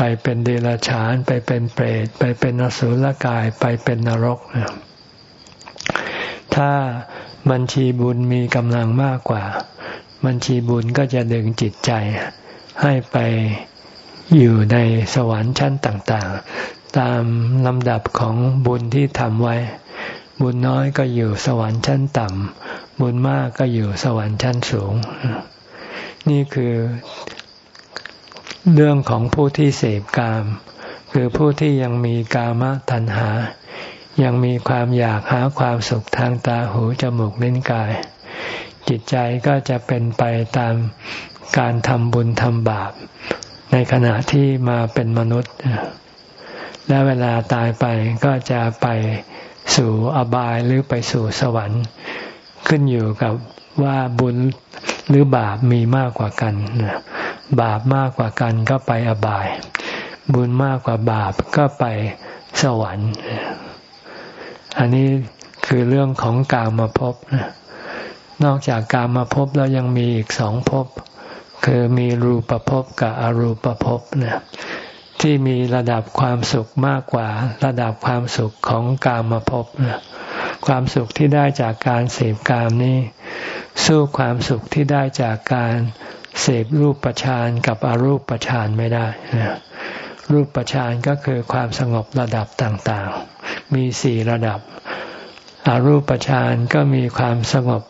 ไปเป็นเดรัจฉาน ไปเป็นเปรต ไปเป็นอสุรกาย ไปเป็นนรกนะถ้าบัญชีบุญมีกำลังมากกว่า บัญชีบุญก็จะดึงจิตใจ ให้ไปอยู่ในสวรรค์ชั้นต่าง ๆ ตามลำดับของบุญที่ทำไว้ บุญน้อยก็อยู่สวรรค์ชั้นต่ำบุญมากก็อยู่สวรรค์ชั้นสูง นี่คือ เรื่องของผู้ที่เสพกาม คือผู้ที่ยังมีกามตัณหา ยังมีความอยากหาความสุขทางตาหูจมูกลิ้นกาย จิตใจก็จะเป็นไปตามการทำบุญทำบาป ในขณะที่มาเป็นมนุษย์ และเวลาตายไปก็จะไปสู่อบายหรือไปสู่สวรรค์ ขึ้นอยู่กับว่าบุญหรือบาปมีมากกว่ากัน บาปมากกว่ากันก็ไปอบาย บุญมากกว่าบาปก็ไปสวรรค์ อันนี้คือเรื่องของกามาพบนอกจากกามาพบแล้วยังมีอีกสองภพคือมีรูปภพกับอรูปภพนะที่มีระดับความสุขมากกว่าระดับความสุขของกามมาพบความสุขที่ได้จากการเสพกามนี้ สู้ความสุขที่ได้จากการ เสพรูปประชานกับอรูปประชานไม่ได้ รูปประชานก็คือความสงบระดับต่างๆ มีสี่ระดับอารูปฌานก็มีความสงบ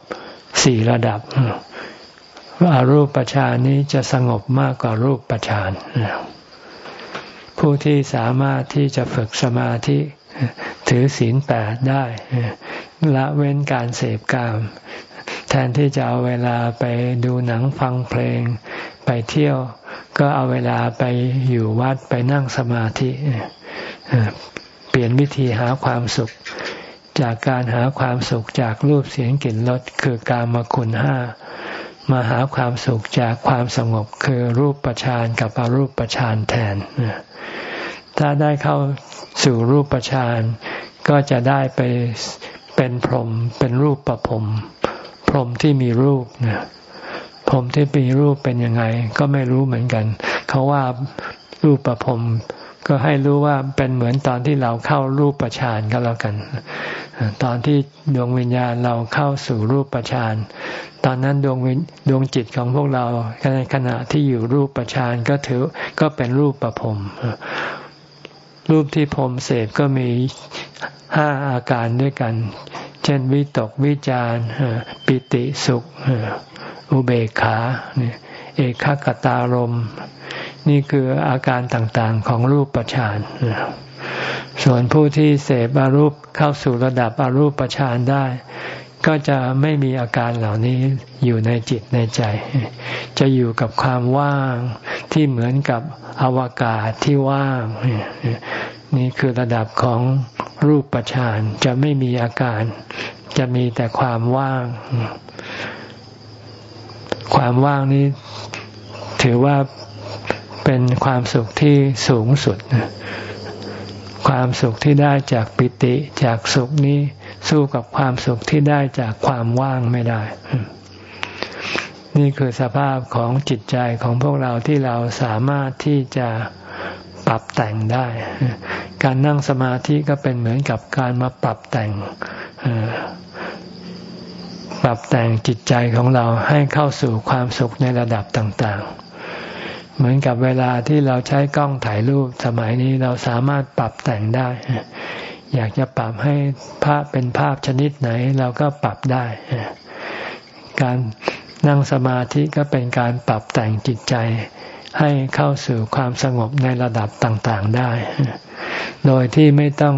สี่ระดับอารูปฌานนี้จะสงบมากกว่ารูปฌานผู้ที่สามารถที่จะฝึกสมาธิถือศีลแปดได้ ละเว้นการเสพกาม แทนที่จะเอาเวลาไปดูหนังฟังเพลง ไปเที่ยว ก็เอาเวลาไปอยู่วัดไปนั่งสมาธิเปลี่ยนวิธีหาความสุข จากการหาความสุขจากรูปเสียงกลิ่นรสคือการมคุณห้ามาหาความสุขจากความสงบคือรูปประชานกับอรูปประชานแทน ถ้าได้เข้าสู่รูปประชานก็จะได้ไปเป็นพรหมเป็นรูปประพรม พรหมที่มีรูปนี่ยพรหมที่มีรูปเป็นยังไง ก็ไม่รู้เหมือนกัน เขาว่ารูปประพรมก็ให้รู้ว่าเป็นเหมือนตอนที่เราเข้ารูปประชานก็แล้วกัน ตอนที่ดวงวิญญาณเราเข้าสู่รูปประชานตอนนั้นดวงวิดวงจิตของพวกเราในขณะที่อยู่รูปประชานก็ถือก็เป็นรูปประพรมรูปที่พรมเสพก็มีห้าอาการด้วยกัน เช่นวิตกวิจารปิติสุขอุเบกขาเอกขตารม นี่คืออาการต่างๆของรูปประชานส่วนผู้ที่เสพอารูปเข้าสู่ระดับอารูปฌานได้ ก็จะไม่มีอาการเหล่านี้อยู่ในจิตในใจ จะอยู่กับความว่างที่เหมือนกับอวกาศที่ว่าง นี่คือระดับของรูปฌานจะไม่มีอาการ จะมีแต่ความว่าง ความว่างนี้ถือว่าเป็นความสุขที่สูงสุด ความสุขที่ได้จากปิติจากสุขนี้สู้กับความสุขที่ได้จากความว่างไม่ได้ นี่คือสภาพของจิตใจของพวกเราที่เราสามารถที่จะ ปรับแต่งได้ การนั่งสมาธิก็เป็นเหมือนกับการมาปรับแต่งปรับแต่งจิตใจของเราให้เข้าสู่ความสุขในระดับต่างๆ เหมือนกับเวลาที่เราใช้กล้องถ่ายรูปสมัยนี้เราสามารถปรับแต่งได้ อยากจะปรับให้ภาพเป็นภาพชนิดไหนเราก็ปรับได้ การนั่งสมาธิก็เป็นการปรับแต่งจิตใจ ให้เข้าสู่ความสงบในระดับต่างๆได้ โดยที่ไม่ต้อง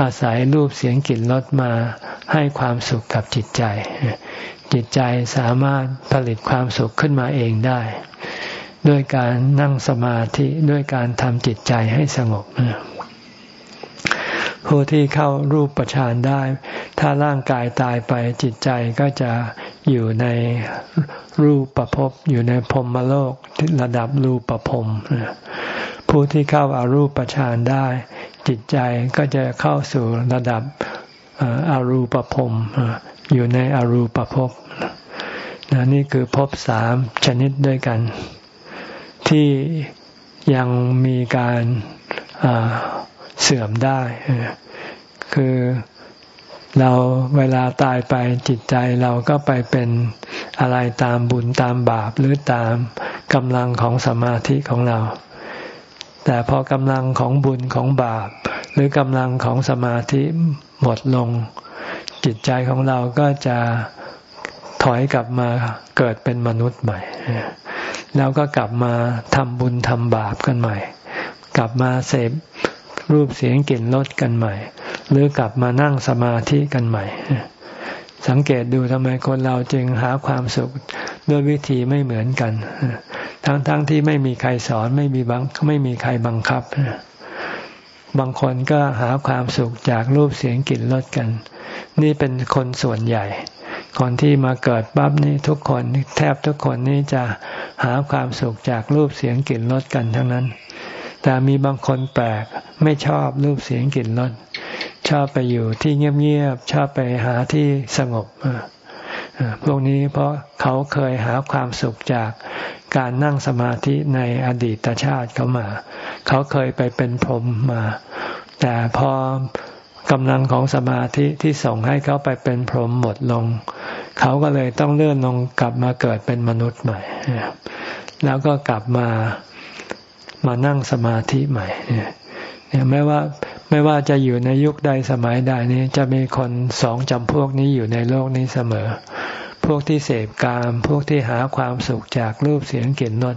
อาศัยรูปเสียงกลิ่นรสมาให้ความสุขกับจิตใจ จิตใจสามารถผลิตความสุขขึ้นมาเองได้ ด้วยการนั่งสมาธิด้วยการทำจิตใจให้สงบผู้ที่เข้ารูปประชานได้ ถ้าร่างกายตายไปจิตใจก็จะ อยู่ในรูปประพบอยู่ในพรมโลกระดับรูปประพรมผู้ที่เข้าอารูปประชานได้ จิตใจก็จะเข้าสู่ระดับอารูปภพอยู่ในอารูปภพนี่คือภพสามชนิดด้วยกัน ที่ยังมีการเสื่อมได้ คือ เราเวลาตายไปจิตใจเราก็ไปเป็นอะไรตามบุญตามบาปหรือตามกำลังของสมาธิของเรา แต่พอกำลังของบุญของบาป หรือกำลังของสมาธิหมดลง จิตใจของเราก็จะถอยกลับมาเกิดเป็นมนุษย์ใหม่ แล้วก็กลับมาทำบุญทำบาปกันใหม่ กลับมาเสพรูปเสียงกลิ่นรสกันใหม่หรือกลับมานั่งสมาธิกันใหม่ สังเกตดูทำไมคนเราจึงหาความสุขด้วยวิธีไม่เหมือนกัน ทั้งๆทที่ไม่มีใครสอนไม่มีบังไม่มีใครบังคับ บางคนก็หาความสุขจากรูปเสียงกลิ่นรสกัน นี่เป็นคนส่วนใหญ่คนที่มาเกิดปั๊บนี่ทุกคนแทบทุกคนนี่จะหาความสุขจากรูปเสียงกลิ่นรสกันทั้งนั้น แต่มีบางคนแปลกไม่ชอบรูปเสียงกลิ่นรสชอบไปอยู่ที่เงียบๆชอบไปหาที่สงบพวกนี้เพราะเขาเคยหาความสุขจากการนั่งสมาธิในอดีตชาติเขามา เขาเคยไปเป็นพรหมมา แต่พอกำลังของสมาธิที่ส่งให้เขาไปเป็นพรหมหมดลง เขาก็เลยต้องเลื่อนลงกลับมาเกิดเป็นมนุษย์ใหม่ แล้วก็กลับมา มานั่งสมาธิใหม่เนี่ยไม่ว่าไม่ว่าจะอยู่ในยุคใดสมัยใดนี้จะมีคนสองจำพวกนี้อยู่ในโลกนี้เสมอ พวกที่เสพกาม พวกที่หาความสุขจากรูปเสียงกลิ่นรส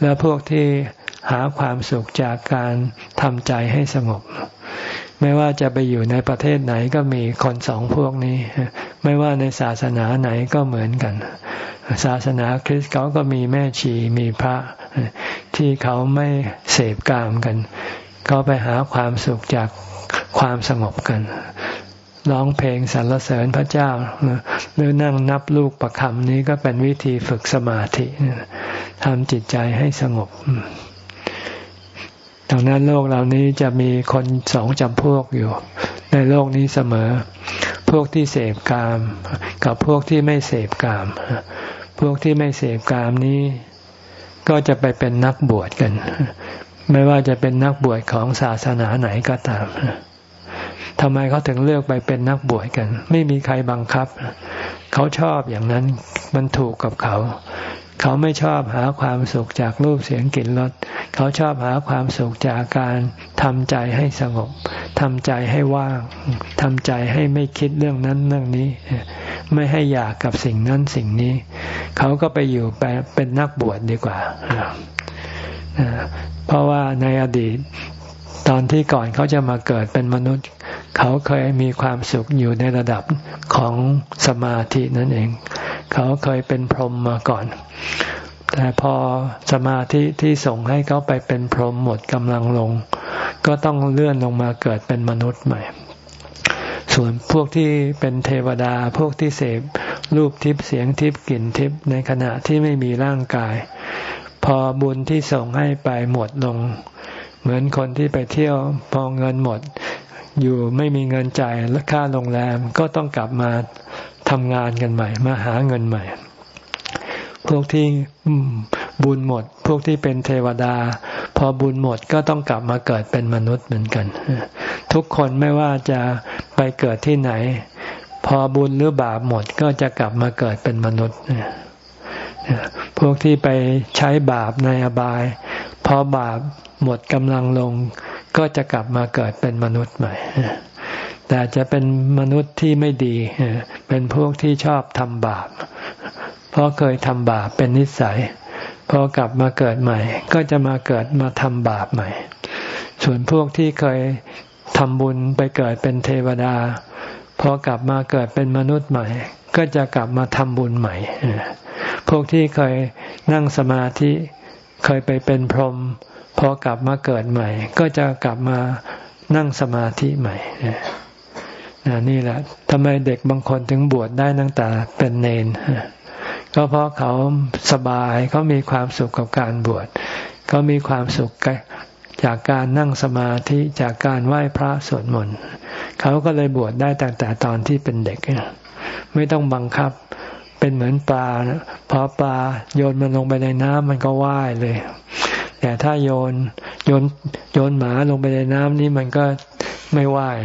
และพวกที่หาความสุขจากการทำใจให้สงบ ไม่ว่าจะไปอยู่ในประเทศไหนก็มีคนสองพวกนี้ ไม่ว่าในศาสนาไหนก็เหมือนกัน ศาสนาคริสต์เขาก็มีแม่ชีมีพระ ที่เขาไม่เสพกามกัน เขาไปหาความสุขจากความสงบกันร้องเพลงสรรเสริญพระเจ้า หรือนั่งนับลูกประคำนี้ก็เป็นวิธีฝึกสมาธิทำจิตใจให้สงบดังนั้นโลกเหล่านี้จะมีคนสองจำพวกอยู่ ในโลกนี้เสมอ พวกที่เสพกาม กับพวกที่ไม่เสพกาม พวกที่ไม่เสพกามนี้ ก็จะไปเป็นนักบวชกัน ไม่ว่าจะเป็นนักบวชของศาสนาไหนก็ตามทำไมเขาถึงเลือกไปเป็นนักบวชกัน ไม่มีใครบังคับ เขาชอบอย่างนั้นมันถูกกับเขา เขาไม่ชอบหาความสุขจากรูปเสียงกลิ่นรสเขาชอบหาความสุขจากการทำใจให้สงบทำใจให้ว่างทำใจให้ไม่คิดเรื่องนั้นเรื่องนี้ ไม่ให้อยากกับสิ่งนั้นสิ่งนี้ เขาก็ไปอยู่ไปเป็นนักบวชดดีกว่าเพราะว่าในอดีตตอนที่ก่อนเขาจะมาเกิดเป็นมนุษย์ เขาเคยมีความสุขอยู่ในระดับของสมาธินั่นเอง เขาเคยเป็นพรหมมาก่อน แต่พอสมาธิที่ส่งให้เขาไปเป็นพรหมหมดกำลังลง ก็ต้องเลื่อนลงมาเกิดเป็นมนุษย์ใหม่ ส่วนพวกที่เป็นเทวดาพวกที่เสพรูปทิพย์เสียงทิพย์กลิ่นทิพย์ในขณะที่ไม่มีร่างกาย พอบุญที่ส่งให้ไปหมดลง เหมือนคนที่ไปเที่ยวพอเงินหมด อยู่ไม่มีเงินจ่ายและค่าโรงแรมก็ต้องกลับมาทำงานกันใหม่ มาหาเงินใหม่ พวกที่บุญหมด พวกที่เป็นเทวดา พอบุญหมดก็ต้องกลับมาเกิดเป็นมนุษย์เหมือนกัน ทุกคนไม่ว่าจะไปเกิดที่ไหน พอบุญหรือบาปหมดก็จะกลับมาเกิดเป็นมนุษย์พวกที่ไปใช้บาปในอบาย พอบาปหมดกำลังลง ก็จะกลับมาเกิดเป็นมนุษย์ใหม่ แต่จะเป็นมนุษย์ที่ไม่ดี เป็นพวกที่ชอบทำบาป เพราะเคยทำบาปเป็นนิสัย พอกลับมาเกิดใหม่ ก็จะมาเกิดมาทำบาปใหม่ ส่วนพวกที่เคยทำบุญไปเกิดเป็นเทวดา พอกลับมาเกิดเป็นมนุษย์ใหม่ ก็จะกลับมาทำบุญใหม่ พวกที่เคยนั่งสมาธิ เคยไปเป็นพรหม พอกลับมาเกิดใหม่ ก็จะกลับมานั่งสมาธิใหม่นี่แหละทำไมเด็กบางคนถึงบวชได้ตั้งแต่เป็นเนนก็เพราะเขาสบายเขามีความสุขกับการบวชเขามีความสุขจากการนั่งสมาธิจากการไหว้พระสวดมนต์เขาก็เลยบวชได้ตั้งแต่ตอนที่เป็นเด็ก ไม่ต้องบังคับ เป็นเหมือนปลาพอปลาโยนมันลงไปในน้ำมันก็ว่ายเลย แต่ถ้าโยนโยนโยนหมาลงไปในน้ำนี่มันก็ไม่ว่าย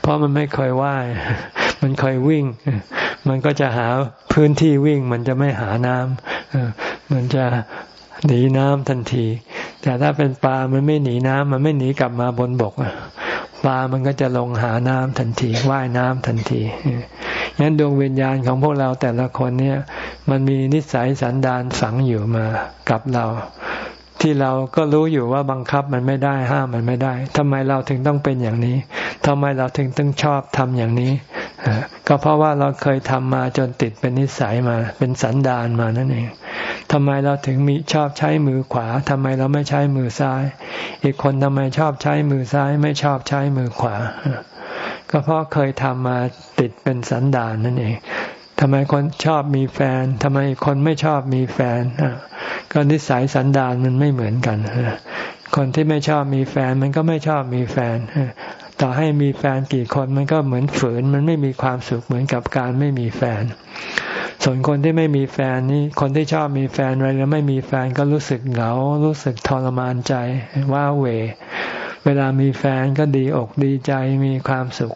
เพราะมันไม่เคยว่าย มันเคยวิ่ง มันก็จะหาพื้นที่วิ่ง มันจะไม่หาน้ำมันจะหนีน้ำทันที แต่ถ้าเป็นปลา มันไม่หนีน้ำมันไม่หนีกลับมาบนบกปลามันก็จะลงหาน้ำทันที ว่ายน้ำทันที งั้นดวงวิญญาณของพวกเราแต่ละคนเนี่ย มันมีนิสัยสันดานฝังอยู่มากับเรา ที่เราก็รู้อยู่ว่าบังคับมันไม่ได้ห้ามมันไม่ได้ทำไมเราถึงต้องเป็นอย่างนี้ทำไมเราถึงต้องชอบทำอย่างนี้ก็เพราะว่าเราเคยทำมาจนติดเป็นนิสัยมา เป็นสันดานมานั่นเองทำไมเราถึงมีชอบใช้มือขวาทำไมเราไม่ใช้มือซ้าย อีกคนทำไมชอบใช้มือซ้าย ไม่ชอบใช้มือขวา ก็เพราะเคยทำมาติดเป็นสันดานนั่นเองทำไมคนชอบมีแฟนทำไมคนไม่ชอบมีแฟนก็นิสัยสันดานมันไม่เหมือนกันคนที่ไม่ชอบมีแฟนมันก็ไม่ชอบมีแฟนต่อให้มีแฟนกี่คนมันก็เหมือนฝืน มันไม่มีความสุขเหมือนกับการไม่มีแฟน ส่วนคนที่ไม่มีแฟนนี่คนที่ชอบมีแฟนอะไรแล้วไม่มีแฟนก็รู้สึกเหงา รู้สึกทรมานใจ ว่าเว เวลามีแฟนก็ดีอกดีใจมีความสุข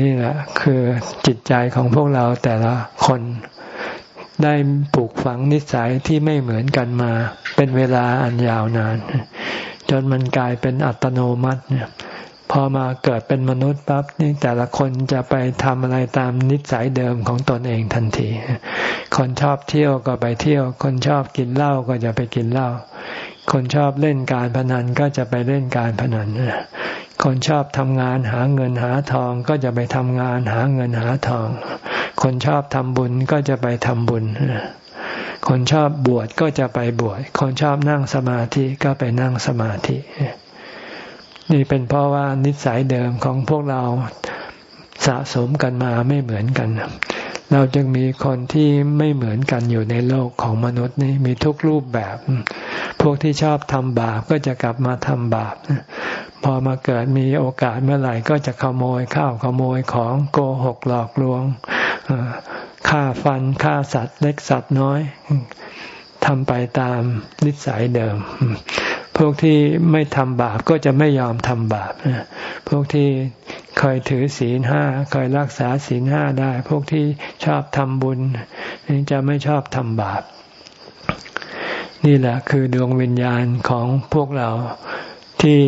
นี่แหละคือจิตใจของพวกเราแต่ละคนได้ปลูกฝังนิสัยที่ไม่เหมือนกันมา เป็นเวลาอันยาวนาน จนมันกลายเป็นอัตโนมัติเนี่ย พอมาเกิดเป็นมนุษย์ปั๊บนี่แต่ละคนจะไปทำอะไรตามนิสัยเดิมของตนเองทันที คนชอบเที่ยวก็ไปเที่ยว คนชอบกินเหล้าก็จะไปกินเหล้า คนชอบเล่นการพนันก็จะไปเล่นการพนัน คนชอบทำงานหาเงินหาทองก็จะไปทำงานหาเงินหาทอง คนชอบทำบุญก็จะไปทำบุญคนชอบบวชก็จะไปบวช คนชอบนั่งสมาธิก็ไปนั่งสมาธิ นี่เป็นเพราะว่านิสัยเดิมของพวกเราสะสมกันมาไม่เหมือนกัน เราจึงมีคนที่ไม่เหมือนกันอยู่ในโลกของมนุษย์นี่มีทุกรูปแบบ พวกที่ชอบทำบาปก็จะกลับมาทำบาป พอมาเกิดมีโอกาสเมื่อไหร่ก็จะขโมยข้าวขโมยของโกหกหลอกลวงฆ่าฟันฆ่าสัตว์เล็กสัตว์น้อยทำไปตามนิสัยเดิม พวกที่ไม่ทำบาปก็จะไม่ยอมทำบาปพวกที่เคยถือศีลห้าเคยรักษาศีลห้าได้ พวกที่ชอบทำบุญจะไม่ชอบทำบาป นี่แหละคือดวงวิญญาณของพวกเราที่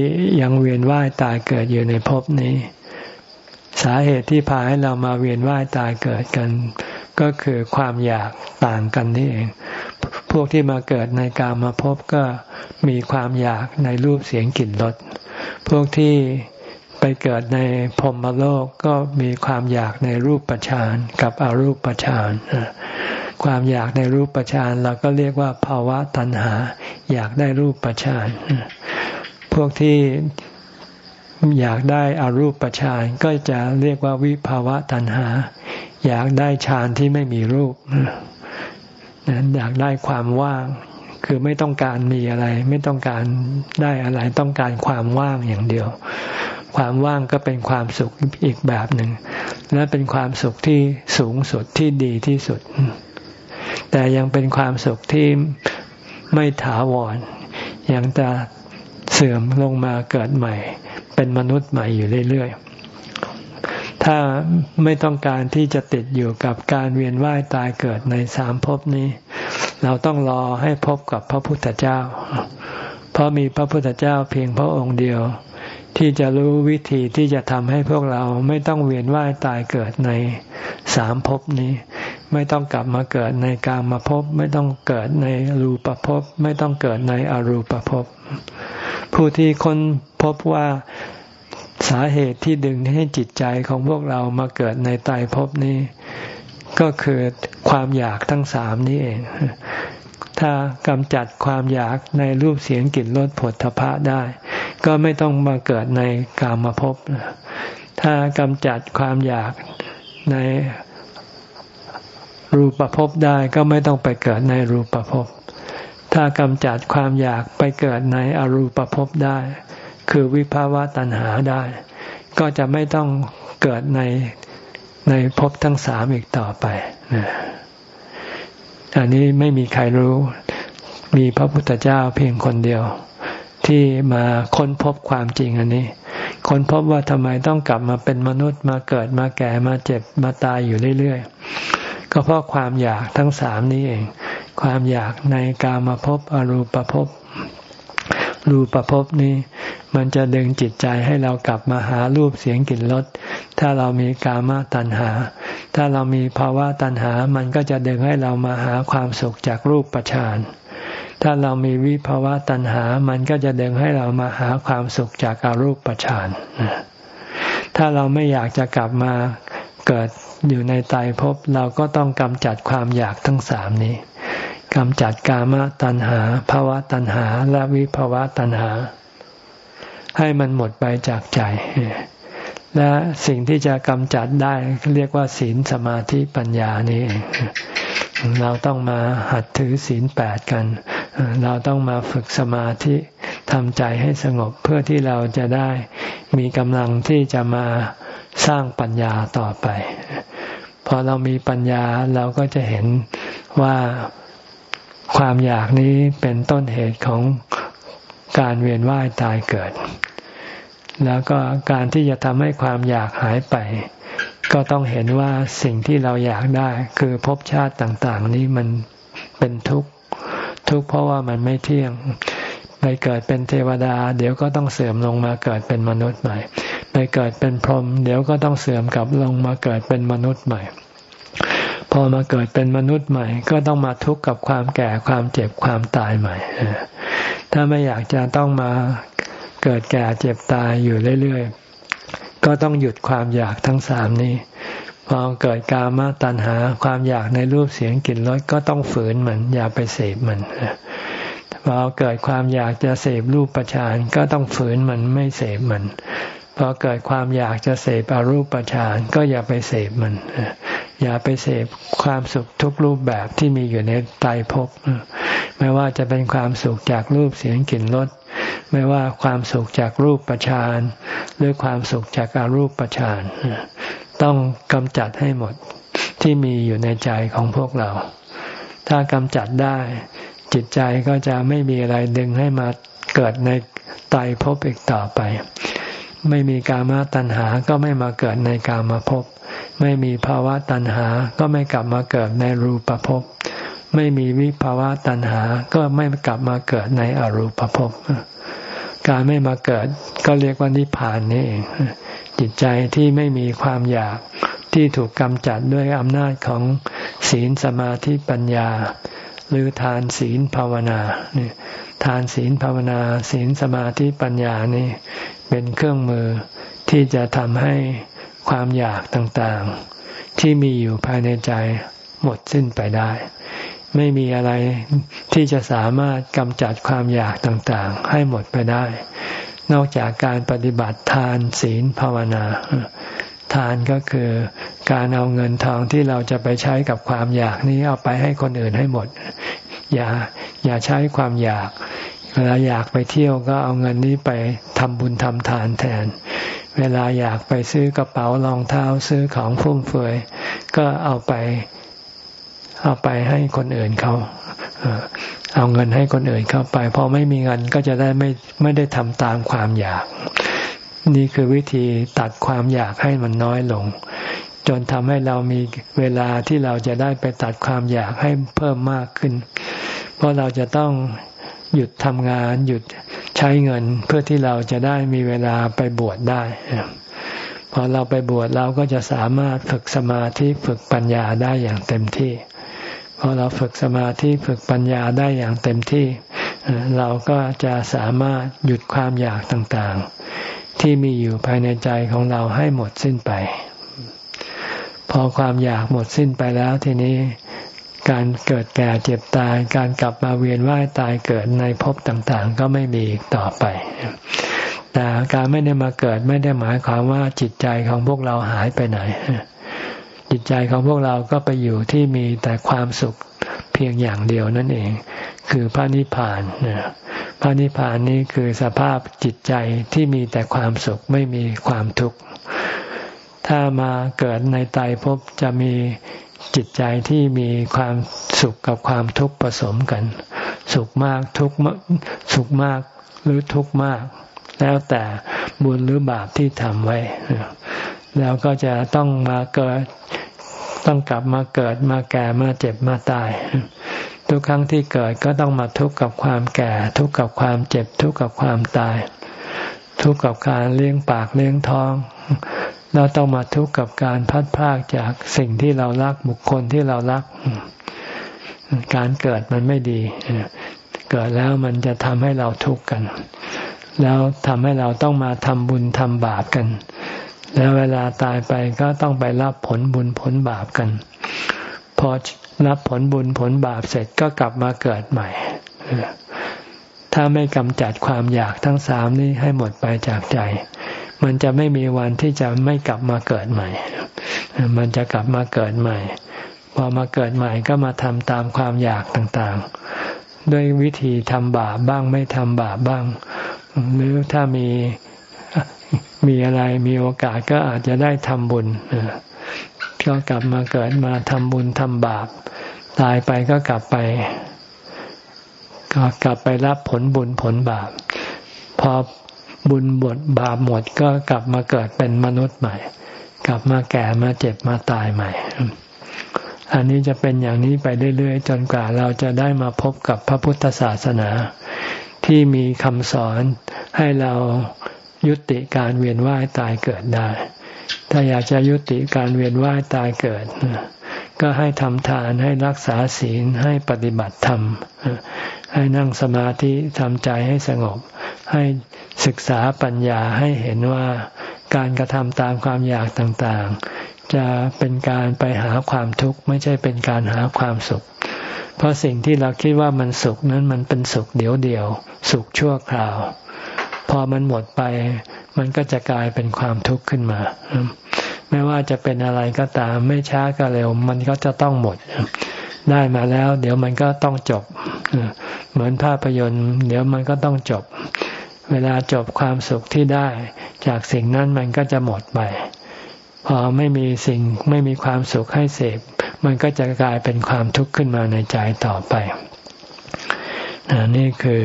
ยังเวียนว่ายตายเกิดอยู่ในภพนี้ สาเหตุที่พาให้เรามาเวียนว่ายตายเกิดกัน ก็คือความอยากต่างกันนี่เอง วกที่มาเกิดในกามาพบก็มีความอยากในรูปเสียงกลิ่นรสพวกที่ไปเกิดในพรมโลกก็มีความอยากในรูปประชานกับอรูปประชานความอยากในรูปประชานเราก็เรียกว่าภาวะตัณหา อยากได้รูปประชานพวกที่อยากได้อารูปฌานก็จะเรียกว่าวิภาวะตัณหา อยากได้ฌานที่ไม่มีรูป อยากได้ความว่าง คือไม่ต้องการมีอะไร ไม่ต้องการได้อะไร ต้องการความว่างอย่างเดียว ความว่างก็เป็นความสุขอีกแบบหนึ่ง และเป็นความสุขที่สูงสุดที่ดีที่สุด แต่ยังเป็นความสุขที่ไม่ถาวรยังจะเสื่อมลงมาเกิดใหม่ เป็นมนุษย์ใหม่อยู่เรื่อยๆ ถ้าไม่ต้องการที่จะติดอยู่กับการเวียนว่ายตายเกิดในสามภพนี้ เราต้องรอให้พบกับพระพุทธเจ้า เพราะมีพระพุทธเจ้าเพียงพระองค์เดียว ที่จะรู้วิธีที่จะทำให้พวกเราไม่ต้องเวียนว่ายตายเกิดในสามภพนี้ ไม่ต้องกลับมาเกิดในกามาภพไม่ต้องเกิดในรูปภพไม่ต้องเกิดในอรูปภพผู้ที่ค้นพบว่า สาเหตุที่ดึงให้จิตใจของพวกเรามาเกิดในตายภพนี้ ก็คือความอยากทั้งสามนี้เอง ถ้ากำจัดความอยากในรูปเสียงกลิ่นรสผลทพะได้ ก็ไม่ต้องมาเกิดในกามภพถ้ากำจัดความอยากในรูปภพได้ก็ไม่ต้องไปเกิดในรูปภพถ้ากำจัดความอยากไปเกิดในอรูปภพได้ คือวิภาวะตัณหาได้ ก็จะไม่ต้องเกิดในในภพทั้งสามอีกต่อไปอันนี้ไม่มีใครรู้ มีพระพุทธเจ้าเพียงคนเดียว ที่มาค้นพบความจริงอันนี้ ค้นพบว่าทำไมต้องกลับมาเป็นมนุษย์มาเกิดมาแก่มาเจ็บมาตายอยู่เรื่อยๆ ก็เพราะความอยากทั้งสามนี้เอง ความอยากในกามภพอรูปภพ รูปภพนี้ มันจะดึงจิตใจให้เรากลับมาหารูปเสียงกลิ่นรสถ้าเรามีกามตัณหา ถ้าเรามีภาวะตัณหา มันก็จะดึงให้เรามาหาความสุขจากรูปประชานถ้าเรามีวิภาวะตัณหา มันก็จะดึงให้เรามาหาความสุขจากอารูปประชานถ้าเราไม่อยากจะกลับมาเกิดอยู่ในตายภพเราก็ต้องกำจัดความอยากทั้งสามนี้ กำจัดกามตัณหาภาวะตัณหา และวิภาวะตัณหา ให้มันหมดไปจากใจ และสิ่งที่จะกำจัดได้เรียกว่าศีลสมาธิปัญญานี่เราต้องมาหัดถือศีลแปดกัน เราต้องมาฝึกสมาธิทำใจให้สงบเพื่อที่เราจะได้มีกำลังที่จะมาสร้างปัญญาต่อไป พอเรามีปัญญาเราก็จะเห็นว่า ความอยากนี้เป็นต้นเหตุของการเวียนว่ายตายเกิด แล้วก็การที่จะทำให้ความอยากหายไป ก็ต้องเห็นว่าสิ่งที่เราอยากได้ คือภพชาติต่าง ๆ นี้มันเป็นทุกข์ทุกข์เพราะว่ามันไม่เที่ยงไปเกิดเป็นเทวดา เดี๋ยวก็ต้องเสื่อมลงมาเกิดเป็นมนุษย์ใหม่ ไปเกิดเป็นพรหมเดี๋ยวก็ต้องเสื่อมกลับลงมาเกิดเป็นมนุษย์ใหม่ พอมาเกิดเป็นมนุษย์ใหม่ ก็ต้องมาทุกข์กับความแก่ความเจ็บความตายใหม่ ถ้าไม่อยากจะต้องมาเกิดแก่เจ็บตายอยู่เรื่อยๆ ก็ต้องหยุดความอยากทั้งสามนี้ พอเกิดกามตัณหาความอยากในรูปเสียงกลิ่นรสก็ต้องฝืนมัน อย่าไปเสพมันพอเกิดความอยากจะเสพรูปประชานก็ต้องฝืนมันไม่เสพมัน พอเกิดความอยากจะเสพอรูปประชานก็อย่าไปเสพมัน อย่าไปเสพความสุขทุกรูปแบบที่มีอยู่ในไตรภพไม่ว่าจะเป็นความสุขจากรูปเสียงกลิ่นรสไม่ว่าความสุขจากรูปประชานหรือความสุขจากอารูปประชานต้องกำจัดให้หมดที่มีอยู่ในใจของพวกเรา ถ้ากำจัดได้ จิตใจก็จะไม่มีอะไรดึงให้มาเกิดในไตภพอีกต่อไป ไม่มีกามตัณหาก็ไม่มาเกิดในกามภพ ไม่มีภาวะตัณหาก็ไม่กลับมาเกิดในรูปภพ ไม่มีวิภาวะตัณหาก็ไม่กลับมาเกิดในอรูปภพ การไม่มาเกิดก็เรียกว่านิพพานนี่เอง จิตใจที่ไม่มีความอยากที่ถูกกำจัดด้วยอำนาจของศีลสมาธิปัญญา หรือทานศีลภาวนาเนี่ย ทานศีลภาวนาศีลสมาธิปัญญานี่เป็นเครื่องมือที่จะทำให้ความอยากต่างๆ ที่มีอยู่ภายในใจหมดสิ้นไปได้ ไม่มีอะไรที่จะสามารถกำจัดความอยากต่างๆ ให้หมดไปได้ นอกจากการปฏิบัติทานศีลภาวนา ทานก็คือการเอาเงินทองที่เราจะไปใช้กับความอยากนี้เอาไปให้คนอื่นให้หมด อย่าอย่าใช้ความอยาก เวลาอยากไปเที่ยวก็เอาเงินนี้ไปทำบุญทำทานแทน เวลาอยากไปซื้อกระเป๋ารองเท้าซื้อของฟุ่มเฟือยก็เอาไป เอาไปให้คนอื่นเขาเอาเงินให้คนอื่นเข้าไปพอไม่มีเงินก็จะได้ไม่ไม่ได้ทำตามความอยาก นี่คือวิธีตัดความอยากให้มันน้อยลง จนทำให้เรามีเวลาที่เราจะได้ไปตัดความอยากให้เพิ่มมากขึ้น เพราะเราจะต้องหยุดทำงานหยุดใช้เงินเพื่อที่เราจะได้มีเวลาไปบวชได้พอเราไปบวชเราก็จะสามารถฝึกสมาธิฝึกปัญญาได้อย่างเต็มที่พอเราฝึกสมาธิฝึกปัญญาได้อย่างเต็มที่ เราก็จะสามารถหยุดความอยากต่างๆ ที่มีอยู่ภายในใจของเราให้หมดสิ้นไป พอความอยากหมดสิ้นไปแล้วทีนี้การเกิดแก่เจ็บตาย การกลับมาเวียนว่ายตายเกิดในภพต่างๆ ก็ไม่มีอีกต่อไป แต่การไม่ได้มาเกิดไม่ได้หมายความว่าจิตใจของพวกเราหายไปไหน จิตใจของพวกเราก็ไปอยู่ที่มีแต่ความสุขเพียงอย่างเดียวนั่นเอง คือพระนิพพานพระนิพพานนี้คือสภาพจิตใจที่มีแต่ความสุขไม่มีความทุกข์ ถ้ามาเกิดในตายภพจะมีจิตใจที่มีความสุขกับความทุกข์ผสมกัน สุขมากทุกข์สุขมากหรือทุกข์มาก แล้วแต่บุญหรือบาปที่ทำไว้ แล้วก็จะต้องมาเกิดต้องกลับมาเกิดมาแก่มาเจ็บมาตาย ทุกครั้งที่เกิดก็ต้องมาทุกข์กับความแก่ ทุกข์กับความเจ็บ ทุกข์กับความตาย ทุกข์กับการเลี้ยงปากเลี้ยงท้อง เราต้องมาทุกข์กับการพัดพากจากสิ่งที่เรารักบุคคลที่เรารัก การเกิดมันไม่ดี เกิดแล้วมันจะทำให้เราทุกข์กัน แล้วทำให้เราต้องมาทำบุญทำบาปกัน แล้วเวลาตายไปก็ต้องไปรับผลบุญผลบาปกัน พอรับผลบุญผลบาปเสร็จก็กลับมาเกิดใหม่ ถ้าไม่กำจัดความอยากทั้งสามนี้ให้หมดไปจากใจ มันจะไม่มีวันที่จะไม่กลับมาเกิดใหม่ มันจะกลับมาเกิดใหม่ พอมาเกิดใหม่ก็มาทำตามความอยากต่างๆ ด้วยวิธีทำบาปบ้างไม่ทำบาปบ้าง หรือถ้ามีมีอะไรมีโอกาสก็อาจจะได้ทำบุญก็กลับมาเกิดมาทำบุญทำบาป ตายไปก็กลับไป ก็กลับไปรับผลบุญผลบาป พอ บุญหมดบาปหมดก็กลับมาเกิดเป็นมนุษย์ใหม่ กลับมาแก่มาเจ็บมาตายใหม่ อันนี้จะเป็นอย่างนี้ไปเรื่อยๆ จนกว่าเราจะได้มาพบกับพระพุทธศาสนา ที่มีคำสอนให้เรายุติการเวียนว่ายตายเกิดได้ ถ้าอยากจะยุติการเวียนว่ายตายเกิด ก็ให้ทำทานให้รักษาศีลให้ปฏิบัติธรรม ให้นั่งสมาธิทำใจให้สงบ ให้ศึกษาปัญญาให้เห็นว่าการกระทำตามความอยากต่างๆ จะเป็นการไปหาความทุกข์ไม่ใช่เป็นการหาความสุข เพราะสิ่งที่เราคิดว่ามันสุขนั้นมันเป็นสุขเดียวเดียว สุขชั่วคราว พอมันหมดไป มันก็จะกลายเป็นความทุกข์ขึ้นมา ไม่ว่าจะเป็นอะไรก็ตามไม่ช้าก็เร็ว มันก็จะต้องหมด ได้มาแล้ว เดี๋ยวมันก็ต้องจบ เหมือนภาพยนตร์ เดี๋ยวมันก็ต้องจบ เวลาจบความสุขที่ได้ จากสิ่งนั้นมันก็จะหมดไป พอไม่มีสิ่งไม่มีความสุขให้เสพ มันก็จะกลายเป็นความทุกข์ขึ้นมาในใจต่อไปนี่คือ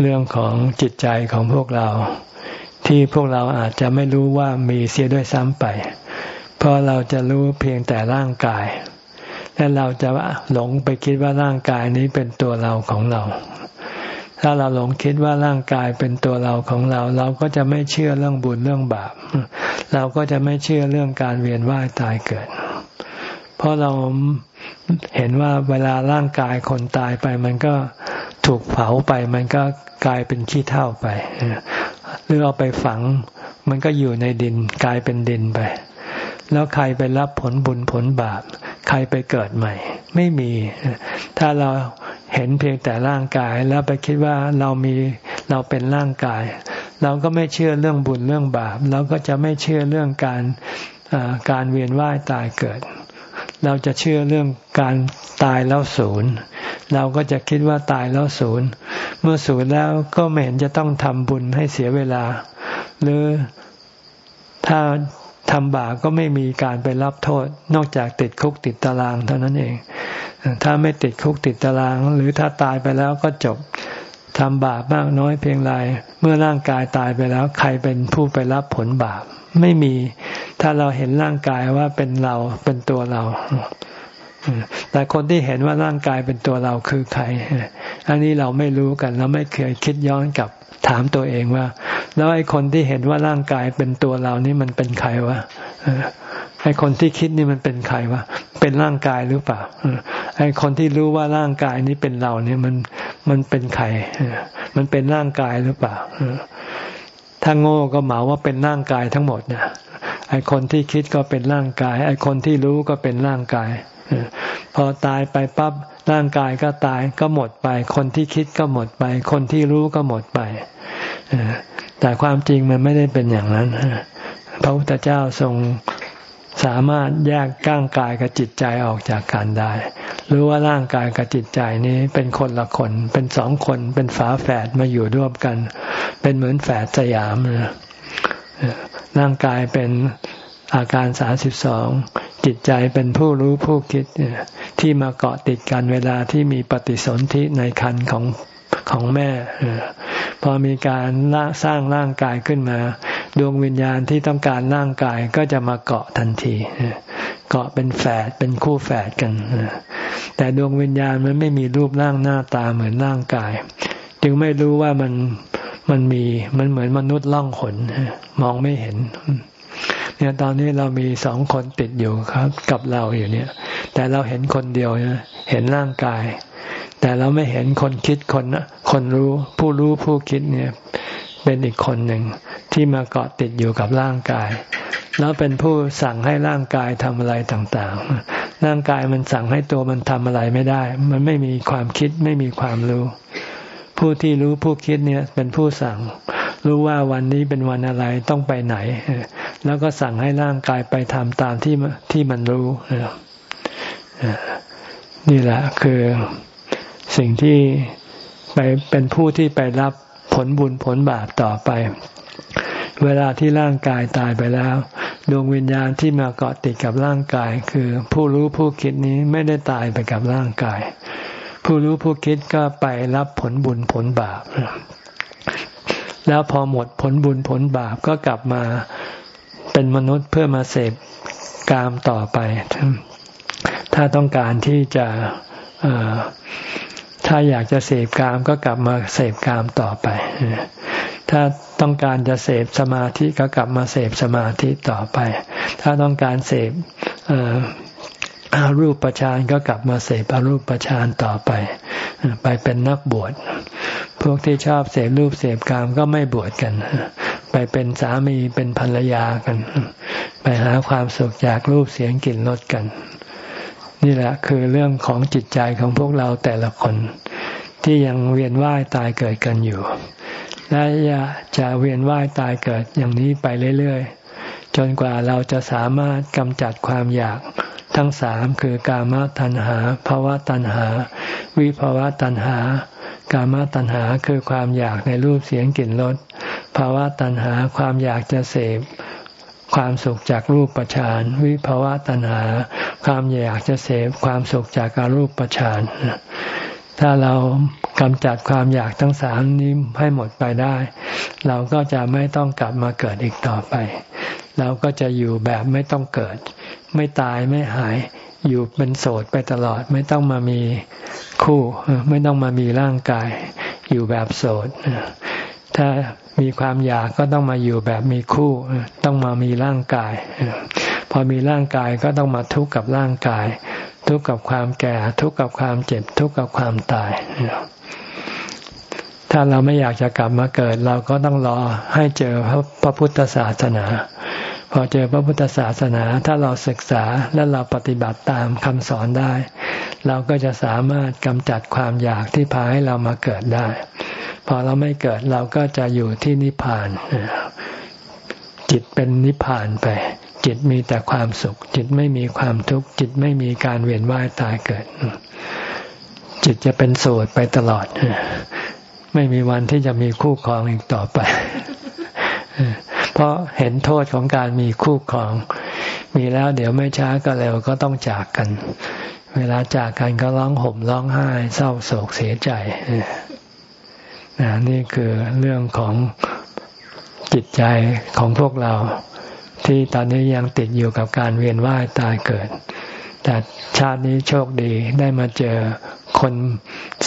เรื่องของจิตใจของพวกเรา ที่พวกเราอาจจะไม่รู้ว่ามีเสียด้วยซ้ำไป เพราะเราจะรู้เพียงแต่ร่างกาย และเราจะหลงไปคิดว่าร่างกายนี้เป็นตัวเราของเรา ถ้าเราหลงคิดว่าร่างกายเป็นตัวเราของเรา เราก็จะไม่เชื่อเรื่องบุญเรื่องบาป เราก็จะไม่เชื่อเรื่องการเวียนว่ายตายเกิด เพราะเราเห็นว่าเวลาร่างกายคนตายไป มันก็ถูกเผาไป มันก็กลายเป็นขี้เถ้าไปหรือเอาไปฝัง มันก็อยู่ในดินกลายเป็นดินไป แล้วใครไปรับผลบุญผลบาป ใครไปเกิดใหม่ ไม่มี ถ้าเราเห็นเพียงแต่ร่างกาย แล้วไปคิดว่าเรามีเราเป็นร่างกาย เราก็ไม่เชื่อเรื่องบุญเรื่องบาป เราก็จะไม่เชื่อเรื่องการการเวียนว่ายตายเกิด เราจะเชื่อเรื่องการตายแล้วศูนย์ เราก็จะคิดว่าตายแล้วศูนย์ เมื่อศูนย์แล้วก็ไม่เห็นจะต้องทำบุญให้เสียเวลา หรือถ้า ทำบาปก็ไม่มีการไปรับโทษ นอกจากติดคุกติดตารางเท่านั้นเอง ถ้าไม่ติดคุกติดตาราง หรือถ้าตายไปแล้วก็จบทำบาปมากน้อยเพียงไรเมื่อร่างกายตายไปแล้ว ใครเป็นผู้ไปรับผลบาป ไม่มี ถ้าเราเห็นร่างกายว่าเป็นเราเป็นตัวเราแต่คนที่เห็นว่าร่างกายเป็นตัวเราคือใคร อันนี้เราไม่รู้กัน เราไม่เคยคิดย้อนกลับ ถามตัวเองว่า แล้วไอ้คนที่เห็นว่าร่างกายเป็นตัวเรานี่มันเป็นใครวะไอ้คนที่คิดนี่มันเป็นใครวะเป็นร่างกายหรือเปล่าไอ้คนที่รู้ว่าร่างกายนี้เป็นเราเนี่ยมันมันเป็นใครมันเป็นร่างกายหรือเปล่าถ้าโง่ก็หมาว่าเป็นร่างกายทั้งหมดเนี่ยไอ้คนที่คิดก็เป็นร่างกาย ไอ้คนที่รู้ก็เป็นร่างกาย พอตายไปปั๊บ ร่างกายก็ตายก็หมดไป คนที่คิดก็หมดไป คนที่รู้ก็หมดไปแต่ความจริงมันไม่ได้เป็นอย่างนั้นพระพุทธเจ้าทรงสามารถแยกร่างกายกับจิตใจออกจากกันได้ หรู้ว่าร่างกายกับจิตใจนี้เป็นคนละคน เป็นสองคน เป็นฝาแฝดมาอยู่ร่วมกัน เป็นเหมือนแฝดสยามร่างกายเป็นอาการสาสิบสอง จิตใจเป็นผู้รู้ผู้คิดที่มาเกาะติดกันเวลาที่มีปฏิสนธิในคันของของแม่พอมีการสร้างร่างกายขึ้นมา ดวงวิญญาณที่ต้องการร่างกายก็จะมาเกาะทันทีเกาะเป็นแฝดเป็นคู่แฝดกันแต่ดวงวิญญาณมันไม่มีรูปร่างหน้าตาเหมือนร่างกาย จึงไม่รู้ว่ามันมันมีมันเหมือนมนุษย์ล่องขนมองไม่เห็น เนี่ยตอนนี้เรามีสองคนติดอยู่ครับ กับเราอยู่เนี่ย แต่เราเห็นคนเดียวนะเห็นร่างกาย แต่เราไม่เห็นคนคิดคนคนรู้ ผู้รู้ผู้คิดเนี่ย เป็นอีกคนหนึ่งที่มาเกาะติดอยู่กับร่างกาย แล้วเป็นผู้สั่งให้ร่างกายทำอะไรต่างๆ ร่างกายมันสั่งให้ตัวมันทำอะไรไม่ได้ มันไม่มีความคิดไม่มีความรู้ ผู้ที่รู้ผู้คิดเนี่ยเป็นผู้สั่ง รู้ว่าวันนี้เป็นวันอะไรต้องไปไหน แล้วก็สั่งให้ร่างกายไปทำตามที่ที่มันรู้นี่แหละคือสิ่งที่ไปเป็นผู้ที่ไปรับผลบุญผลบาปต่อไป เวลาที่ร่างกายตายไปแล้ว ดวงวิญญาณที่มาเกาะติดกับร่างกาย คือผู้รู้ผู้คิดนี้ไม่ได้ตายไปกับร่างกาย ผู้รู้ผู้คิดก็ไปรับผลบุญผลบาป แล้วพอหมดผลบุญผลบาปก็กลับมาเป็นมนุษย์เพื่อมาเสพกามต่อไป ถ้าต้องการที่จะถ้าอยากจะเสพกามก็กลับมาเสพกามต่อไป ถ้าต้องการจะเสพสมาธิก็กลับมาเสพสมาธิต่อไป ถ้าต้องการเสพ อารูปประชานก็กลับมาเสพอารูปประชานต่อไป ไปเป็นนักบวช พวกที่ชอบเสพรูปเสพกามก็ไม่บวชกัน ไปเป็นสามีเป็นภรรยากัน ไปหาความสุขจากรูปเสียงกลิ่นรสกัน นี่แหละคือเรื่องของจิตใจของพวกเราแต่ละคน ที่ยังเวียนว่ายตายเกิดกันอยู่ และจะเวียนว่ายตายเกิดอย่างนี้ไปเรื่อยๆจนกว่าเราจะสามารถกำจัดความอยาก ทั้งสามคือกามตัณหาภาวะตัณหา วิภาวะตัณหา กามตัณหาคือความอยากในรูปเสียงกลิ่นรสภาวะตัณหาความอยากจะเสพความสุขจากรูปประชานวิภาวะตัณหา ความอยากจะเสพความสุขจากการรูปประชานถ้าเรากำจัดความอยากทั้งสามนี้ให้หมดไปได้ เราก็จะไม่ต้องกลับมาเกิดอีกต่อไป เราก็จะอยู่แบบไม่ต้องเกิด ไม่ตายไม่หาย อยู่เป็นโสดไปตลอด ไม่ต้องมามีคู่ ไม่ต้องมามีร่างกาย อยู่แบบโสดถ้ามีความอยากก็ต้องมาอยู่แบบมีคู่ ต้องมามีร่างกาย พอมีร่างกายก็ต้องมาทุกข์กับร่างกาย ทุกข์กับความแก่ ทุกข์กับความเจ็บ ทุกข์กับความตาย ถ้าเราไม่อยากจะกลับมาเกิด เราก็ต้องรอให้เจอพระพุทธศาสนา พอเจอพระพุทธศาสนาถ้าเราศึกษาและเราปฏิบัติตามคำสอนได้ เราก็จะสามารถกำจัดความอยากที่พาให้เรามาเกิดได้ พอเราไม่เกิดเราก็จะอยู่ที่นิพพาน จิตเป็นนิพพานไป จิตมีแต่ความสุข จิตไม่มีความทุกข์ จิตไม่มีการเวียนว่ายตายเกิด จิตจะเป็นโสดไปตลอด ไม่มีวันที่จะมีคู่ครองอีกต่อไป ราะเห็นโทษของการมีคู่ครอง มีแล้วเดี๋ยวไม่ช้าก็เร็วก็ต้องจากกัน เวลาจากกันก็ร้องห่มร้องไห้ เศร้าโศกเสียใจนี่คือเรื่องของจิตใจของพวกเรา ที่ตอนนี้ยังติดอยู่กับการเวียนว่ายตายเกิด แต่ชาตินี้โชคดีได้มาเจอคน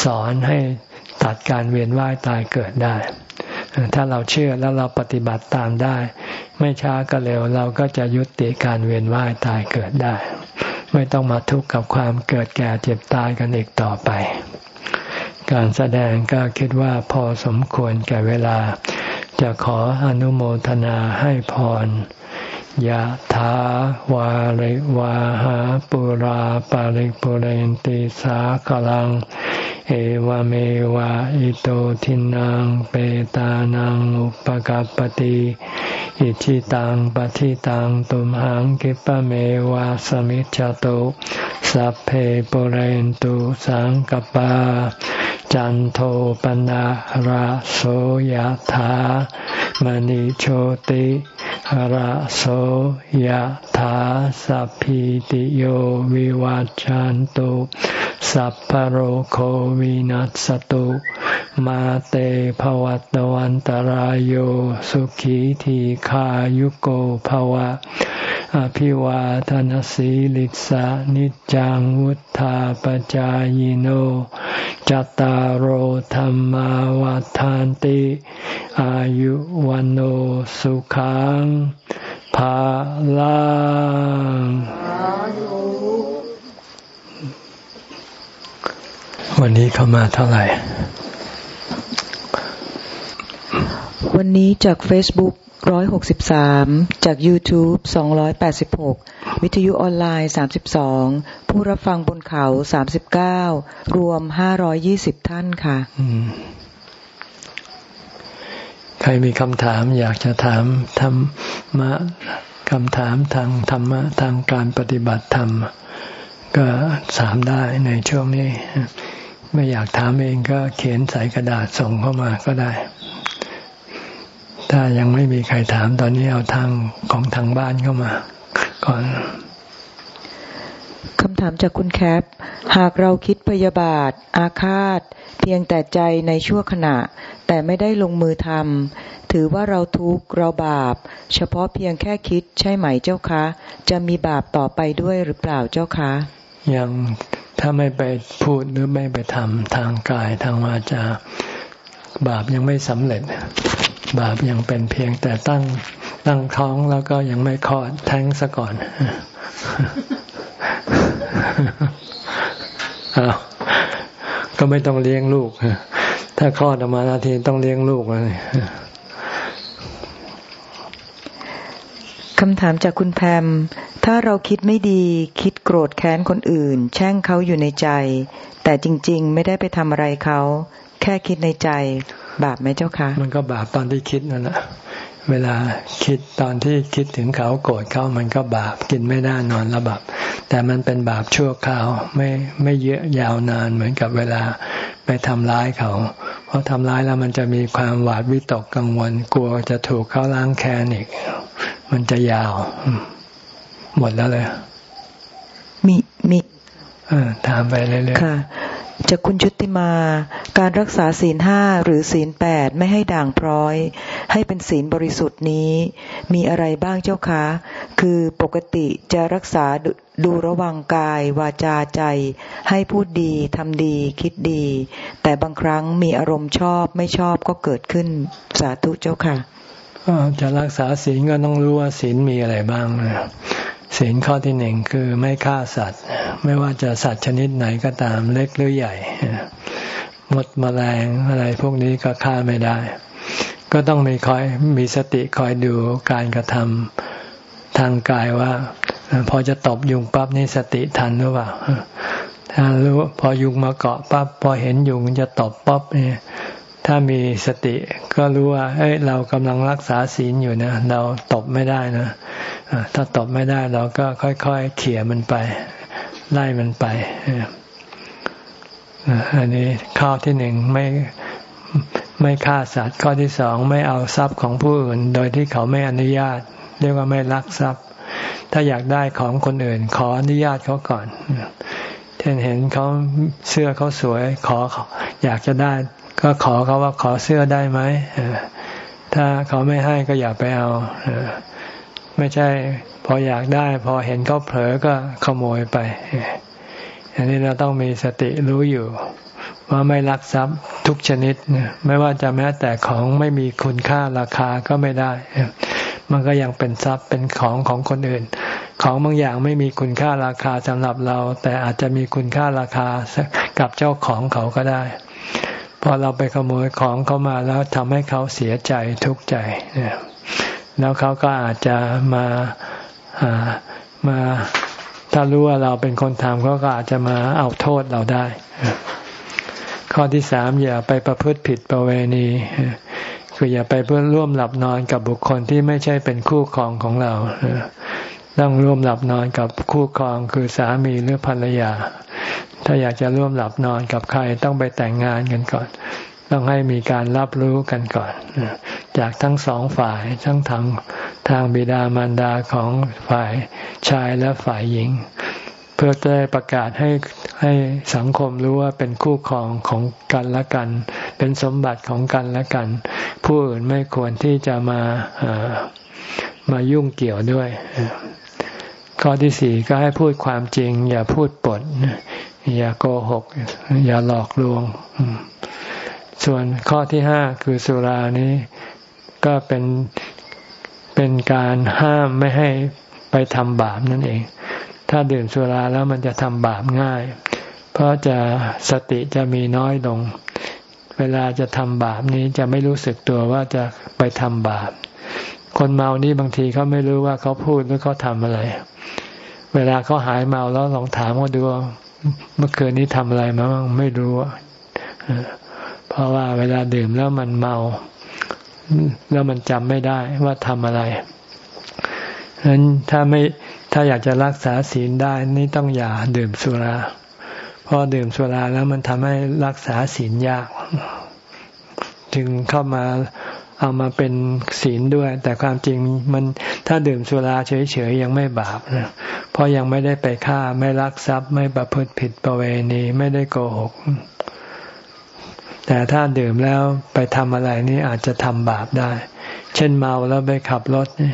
สอนให้ตัดการเวียนว่ายตายเกิดได้ ถ้าเราเชื่อแล้วเราปฏิบัติตามได้ ไม่ช้าก็เร็วเราก็จะยุติการเวียนว่ายตายเกิดได้ ไม่ต้องมาทุกข์กับความเกิดแก่เจ็บตายกันอีกต่อไป การแสดงก็คิดว่าพอสมควรแก่เวลา จะขออนุโมทนาให้พร ยะถาวาริวาหาปุราปาริปุเรนติสากลัง เอวเมวะอิโตทินังเปตานังอุปกัปติอิชิตังปฏิตังตุมหังกิปะเมวะสมิจจตุสัพเพปุเรนตุสังกปาจันโทปนะระโสยธามณิโชติ ระโสยถาสัพพิติโยวิวัจจันตุ สัพพโรโควินัสตุ มาเตภวัตวันตารโยสุขีทีขายุโกภวะ อภิวาทนสีลิสานิจังวุธาปจายโนจตารโหธรรมวาทานติ อายุวันโอสุขังภาลัง วันนี้เข้ามาเท่าไหร่ วันนี้จาก Facebook ร้อยหกสิบสามจาก YouTube สองร้อยแปดสิบหกวิทยุออนไลน์สามสิบสองผู้รับฟังบนเขาสามสิบเก้ารวมห้าร้อยยี่สิบท่านค่ะใครมีคำถามอยากจะถามธรรมะคำถามทางธรรมะทางการปฏิบัติธรรม ก็ถามได้ในช่วงนี้ ไม่อยากถามเองก็เขียนใส่กระดาษส่งเข้ามาก็ได้ ถ้ายังไม่มีใครถามตอนนี้เอาทางของทางบ้านเข้ามา ก่อนคำถามจากคุณแคป หากเราคิดพยาบาท อาฆาต เพียงแต่ใจในชั่วขณะ แต่ไม่ได้ลงมือทำถือว่าเราทุกข์เราบาป เฉพาะเพียงแค่คิดใช่ไหมเจ้าคะ จะมีบาปต่อไปด้วยหรือเปล่าเจ้าคะ ยัง ถ้าไม่ไปพูดหรือไม่ไปทำทางกายทางวาจา บาปยังไม่สำเร็จ บาปยังเป็นเพียงแต่ตั้งตั้งท้องแล้วก็ยังไม่คลอดแท้งซะก่อนก็ไม่ต้องเลี้ยงลูก ถ้าคลอดออกมานาทีต้องเลี้ยงลูกเลย คำถามจากคุณแพม ถ้าเราคิดไม่ดี คิดโกรธแค้นคนอื่น แช่งเขาอยู่ในใจ แต่จริง ๆ ไม่ได้ไปทำอะไรเขา แค่คิดในใจ บาปไหมเจ้าคะ มันก็บาปตอนที่คิดนั่นแหละเวลาคิดตอนที่คิดถึงเขาโกรธเขามันก็บาปกินไม่ได้นอนระบับ แต่มันเป็นบาปชั่วคราวไม่ไม่เยอะยาวนานเหมือนกับเวลาไปทำร้ายเขา เพราะทำร้ายแล้วมันจะมีความหวาดวิตกกังวลกลัวจะถูกเขาล้างแค้นอีก มันจะยาว หมดแล้วเลย มีมีถามไปเรื่อยๆจากคุณชุติมาการรักษาศีลห้าหรือศีลแปดไม่ให้ด่างพร้อย ให้เป็นศีลบริสุทธิ์นี้ มีอะไรบ้างเจ้าคะ คือปกติจะรักษาดูระวังกายวาจาใจ ให้พูดดีทำดี คิดดี แต่บางครั้งมีอารมณ์ชอบไม่ชอบก็เกิดขึ้นสาธุเจ้าค่ะ จะรักษาศีลก็ต้องรู้ว่าศีลมีอะไรบ้างนะศีลข้อที่หนึ่งคือไม่ฆ่าสัตว์ ไม่ว่าจะสัตว์ชนิดไหนก็ตามเล็กหรือใหญ่มดมแมลงอะไรพวกนี้ก็ฆ่าไม่ได้ ก็ต้องมีคอยมีสติคอยดูการกระทำทางกายว่า พอจะตบยุงปั๊บนี่สติทันหรือเปล่าถ้ารู้พอยุงมาเกาะปั๊บพอเห็นยุงจะตบปั๊บเนี่ย ถ้ามีสติก็รู้ว่า เอ้ย เรากำลังรักษาศีลอยู่นะ เราตบไม่ได้นะ ถ้าตบไม่ได้เราก็ค่อยๆเขี่ยมันไป ไล่มันไปอันนี้ข้อที่หนึ่งไม่ไม่ฆ่าสัตว์ข้อที่สองไม่เอาทรัพย์ของผู้อื่น โดยที่เขาไม่อนุญาต เรียกว่าไม่ลักทรัพย์ ถ้าอยากได้ของคนอื่น ขออนุญาตเขาก่อนเช่นเห็นเขาเสื้อเขาสวยขออยากจะได้ ก็ขอเขาว่าขอเสื้อได้ไหมถ้าเขาไม่ให้ก็อย่าไปเอาไม่ใช่ พออยากได้ พอเห็นเขาเผลอก็ขโมยไปอันนี้เราต้องมีสติรู้อยู่ ว่าไม่ลักทรัพย์ทุกชนิดไม่ว่าจะแม้แต่ของไม่มีคุณค่าราคาก็ไม่ได้ มันก็ยังเป็นทรัพย์เป็นของของคนอื่น ของบางอย่างไม่มีคุณค่าราคาสำหรับเรา แต่อาจจะมีคุณค่าราคากับเจ้าของเขาก็ได้ พอเราไปขโมยของเขามาแล้วทำให้เขาเสียใจทุกข์ใจแล้วเขาก็อาจจะมามาถ้ารู้ว่าเราเป็นคนทำเขาก็อาจจะมาเอาโทษเราได้ ข้อที่สามอย่าไปประพฤติผิดประเวณีคืออย่าไปเพื่อร่วมหลับนอนกับบุคคลที่ไม่ใช่เป็นคู่ครองของเราต้องร่วมหลับนอนกับคู่ครองคือสามีหรือภรรยา ถ้าอยากจะร่วมหลับนอนกับใครต้องไปแต่งงานกันก่อน ต้องให้มีการรับรู้กันก่อน จากทั้งสองฝ่ายทั้งทางทางบิดามารดาของฝ่ายชายและฝ่ายหญิง เพื่อจะได้ประกาศให้ให้สังคมรู้ว่าเป็นคู่ครองของกันและกัน เป็นสมบัติของกันและกัน ผู้อื่นไม่ควรที่จะมามายุ่งเกี่ยวด้วย ข้อที่สี่ก็ให้พูดความจริง อย่าพูดปด อย่าโกหก อย่าหลอกลวง ส่วนข้อที่ห้าคือสุรานี้ก็เป็นเป็นการห้ามไม่ให้ไปทำบาปนั่นเอง ถ้าดื่มสุราแล้วมันจะทำบาปง่าย เพราะจะสติจะมีน้อยลง เวลาจะทำบาปนี้จะไม่รู้สึกตัวว่าจะไปทำบาป คนเมานี่บางทีเขาไม่รู้ว่าเขาพูดหรือเขาทำอะไร เวลาเขาหายเมาแล้วลองถามเขาดูว่าเมื่อคืนนี้ทำอะไรมาบ้างไม่รู้เพราะว่าเวลาดื่มแล้วมันเมา แล้วมันจำไม่ได้ว่าทำอะไรฉะนั้นถ้าไม่ถ้าอยากจะรักษาศีลได้นี่ต้องอย่าดื่มสุราเพราะดื่มสุราแล้วมันทำให้รักษาศีลยาก จึงเข้ามา เอามาเป็นศีลด้วย แต่ความจริงมันถ้าดื่มสุราเฉยๆยังไม่บาปนะเพราะยังไม่ได้ไปฆ่าไม่ลักทรัพย์ ไม่ประพฤติผิดประเวณีไม่ได้โกหก แต่ถ้าดื่มแล้วไปทำอะไรนี่อาจจะทำบาปได้ เช่นเมาแล้วไปขับรถนี่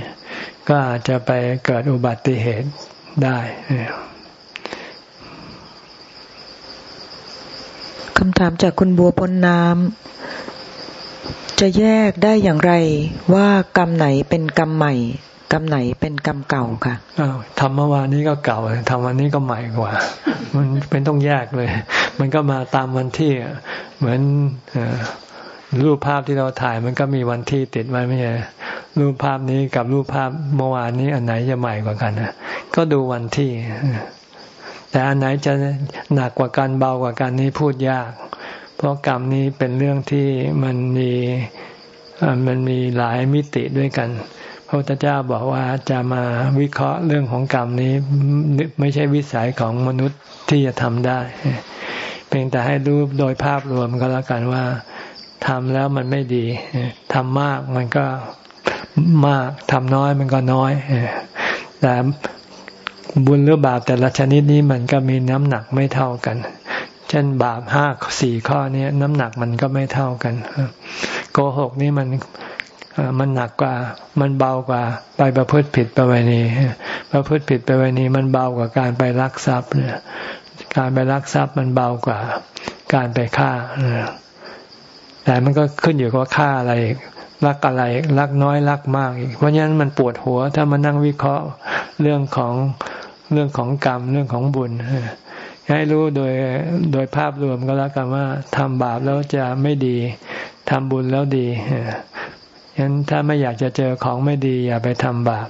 ก็อาจจะไปเกิดอุบัติเหตุได้คำถามจากคุณบัวพนน้ำ จะแยกได้อย่างไรว่ากรรมไหนเป็นกรรมใหม่ กรรมไหนเป็นกรรมเก่าค่ะทำเมื่อวานนี้ก็เก่าทำวันนี้ก็ใหม่กว่า มันเป็นต้องแยกเลย มันก็มาตามวันที่เหมือนรูปภาพที่เราถ่ายมันก็มีวันที่ติดไว้ไม่ใช่รูปภาพนี้กับรูปภาพเมื่อวานนี้อันไหนจะใหม่กว่ากันนะก็ดูวันที่ แต่อันไหนจะหนักกว่ากันเบากว่ากันนี้พูดยาก เพราะกรรมนี้เป็นเรื่องที่มันมีมันมีหลายมิติด้วยกัน พระพุทธเจ้าบอกว่าจะมาวิเคราะห์เรื่องของกรรมนี้ไม่ใช่วิสัยของมนุษย์ที่จะทำได้ เพียงแต่ให้รู้โดยภาพรวมก็แล้วกันว่าทำแล้วมันไม่ดีทำมากมันก็มากทำน้อยมันก็น้อยแต่บุญหรือบาปแต่ละชนิดนี้มันก็มีน้ำหนักไม่เท่ากัน เช่นบาปห้าสี่ข้อนี้น้ำหนักมันก็ไม่เท่ากันโกหกนี่มันมันหนักกว่า มันเบากว่า ไปประพฤติผิดประเวณีประพฤติผิดประเวณีมันเบากว่าการไปลักทรัพย์เนี่ยการไปลักทรัพย์มันเบากว่า การไปฆ่าแต่มันก็ขึ้นอยู่กับฆ่าอะไรรักอะไรรักน้อยรักมากอีกเพราะฉะนั้นมันปวดหัว ถ้ามานั่งวิเคราะห์เรื่องของเรื่องของกรรมเรื่องของบุญ ให้รู้โดยโดยภาพรวมก็แล้วกันว่าทำบาปแล้วจะไม่ดีทำบุญแล้วดีฉะนั้นถ้าไม่อยากจะเจอของไม่ดี อย่าไปทำบาป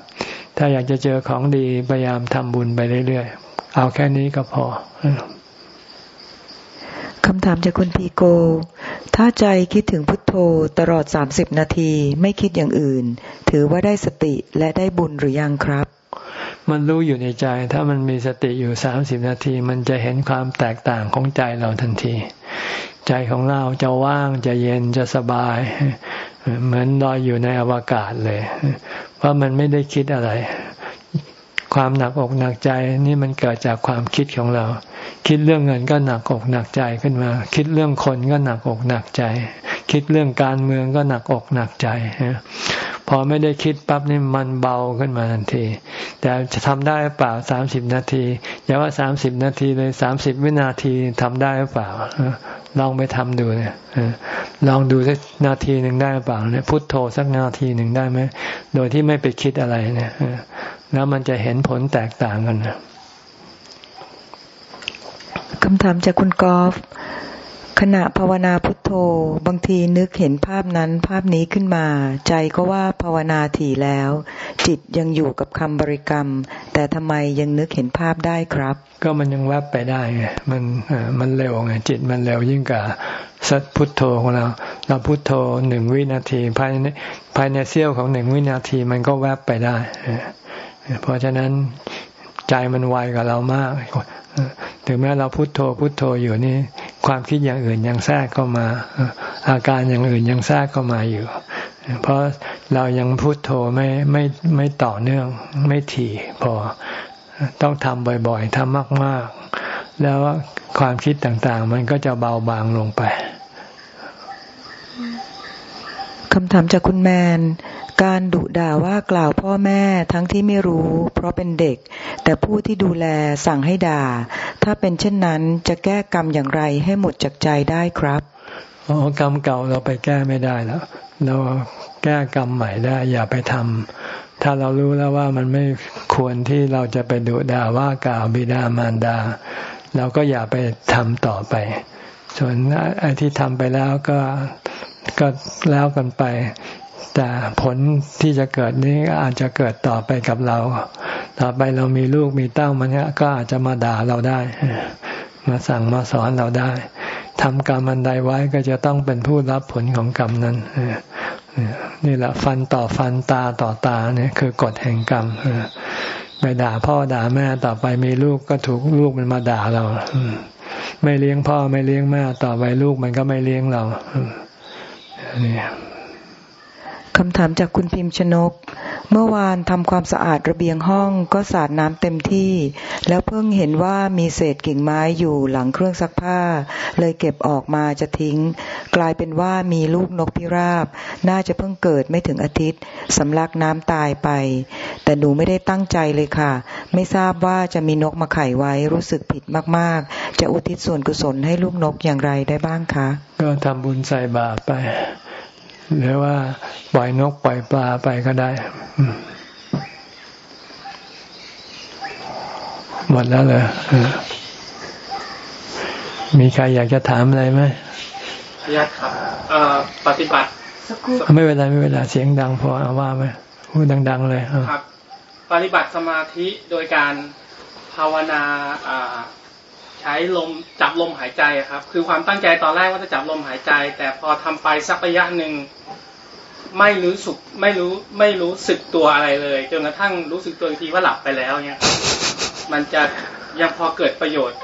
ถ้าอยากจะเจอของดีพยายามทำบุญไปเรื่อยๆ เอาแค่นี้ก็พอคำถามจากคุณพีโก ถ้าใจคิดถึงพุทโธตลอดสามสิบนาที ไม่คิดอย่างอื่น ถือว่าได้สติและได้บุญหรือยังครับ มันรู้อยู่ในใจ ถ้ามันมีสติอยู่สามสิบนาที มันจะเห็นความแตกต่างของใจเราทันที ใจของเราจะว่างจะเย็นจะสบาย เหมือนลอยอยู่ในอวกาศเลย เพราะมันไม่ได้คิดอะไร ความหนักอกหนักใจนี่มันเกิดจากความคิดของเรา คิดเรื่องเงินก็หนักอกหนักใจขึ้นมา คิดเรื่องคนก็หนักอกหนักใจ คิดเรื่องการเมืองก็หนักอกหนักใจ พอไม่ได้คิดปั๊บนี่มันเบาขึ้นมาทันที แต่จะทำได้หรือเปล่าสามสิบนาทีอย่าว่าสามสิบนาทีเลยสามสิบวินาทีทำได้หรือเปล่าลองไปทำดูเนี่ยลองดูสักนาทีหนึ่งได้หรือเปล่าเนี่ยพุทโธสักนาทีหนึ่งได้ไหมโดยที่ไม่ไปคิดอะไรเนี่ยแล้วมันจะเห็นผลแตกต่างกันนะคำถามจากคุณกอล์ฟ ขณะภาวนาพุทโธ บางทีนึกเห็นภาพนั้นภาพนี้ขึ้นมา ใจก็ว่าภาวนาถี่แล้ว จิตยังอยู่กับคำบริกรรม แต่ทำไมยังนึกเห็นภาพได้ครับ ก็มันยังแวบไปได้ไงมันมันเร็วไงจิตมันเร็วยิ่งกว่าสัตพุทโธของเรา เราพุทโธหนึ่งวินาทีภายในภายในเสี้ยวของหนึ่งวินาทีมันก็แวบไปได้ เพราะฉะนั้น ใจมันไวกว่าเรามาก ถึงแม้เราพุโทโธพุโทโธอยู่นี่ ความคิดอย่างอื่นยังแทรกเข้ามา อาการอย่างอื่นยังแทรกเข้ามาอยู่ เพราะเรายังพุโทโธไม่ไม่ไม่ต่อเนื่องไม่ถี่พอต้องทำบ่อยๆทำมากๆ แล้วความคิดต่างๆ มันก็จะเบาบางลงไปคำถามจากคุณแมน การดุด่าว่ากล่าวพ่อแม่ทั้งที่ไม่รู้ เพราะเป็นเด็ก แต่ผู้ที่ดูแลสั่งให้ด่า ถ้าเป็นเช่นนั้นจะแก้กรรมอย่างไรให้หมดจากใจได้ครับอ๋อกรรมเก่าเราไปแก้ไม่ได้แล้ว เราแก้กรรมใหม่ได้อย่าไปทำถ้าเรารู้แล้วว่ามันไม่ควรที่เราจะไปดุด่าว่ากล่าวบิดามารดา เราก็อย่าไปทำต่อไป ส่วนไอ้ที่ทำไปแล้วก็ก็แล้วกันไป แต่ผลที่จะเกิดนี้อาจจะเกิดต่อไปกับเรา ต่อไปเรามีลูกมีเต้ามันก็อาจจะมาด่าเราได้ มาสั่งมาสอนเราได้ทำกรรมอันใดไว้ก็จะต้องเป็นผู้รับผลของกรรมนั้นนี่แหละฟันต่อฟันตาต่อตาเนี่ยคือกฎแห่งกรรมไปด่าพ่อด่าแม่ต่อไปมีลูกก็ถูกลูกมันมาด่าเราไม่เลี้ยงพ่อไม่เลี้ยงแม่ต่อไปลูกมันก็ไม่เลี้ยงเรานี่ คำถามจากคุณพิมพ์ชนก เมื่อวานทำความสะอาดระเบียงห้องก็สาดน้ำเต็มที่ แล้วเพิ่งเห็นว่ามีเศษกิ่งไม้อยู่หลังเครื่องซักผ้า เลยเก็บออกมาจะทิ้ง กลายเป็นว่ามีลูกนกพิราบ น่าจะเพิ่งเกิดไม่ถึงอาทิตย์สำลักน้ำตายไป แต่หนูไม่ได้ตั้งใจเลยค่ะ ไม่ทราบว่าจะมีนกมาไข่ไว้รู้สึกผิดมาก ๆ จะอุทิศส่วนกุศลให้ลูกนกอย่างไรได้บ้างคะก็ทำบุญใส่บาตรไป หรือว่าปล่อยนกปล่อยปลาไปก็ได้ หมดแล้วเลยมีใครอยากจะถามอะไรไหมอยากครับปฏิบัติไม่เป็นไรไม่เป็นไรเสียงดังพอเอาว่าไหมพูดดัง ๆ เลยครับ ปฏิบัติสมาธิโดยการภาวนา ใช้ลมจับลมหายใจครับ คือความตั้งใจตอนแรกว่าจะจับลมหายใจ แต่พอทำไปสักระยะหนึ่งไม่รู้สึกไม่รู้ไม่รู้สึกตัวอะไรเลยจนกระทั่งรู้สึกตัวทีว่าหลับไปแล้วเนี่ยมันจะยังพอเกิดประโยชน์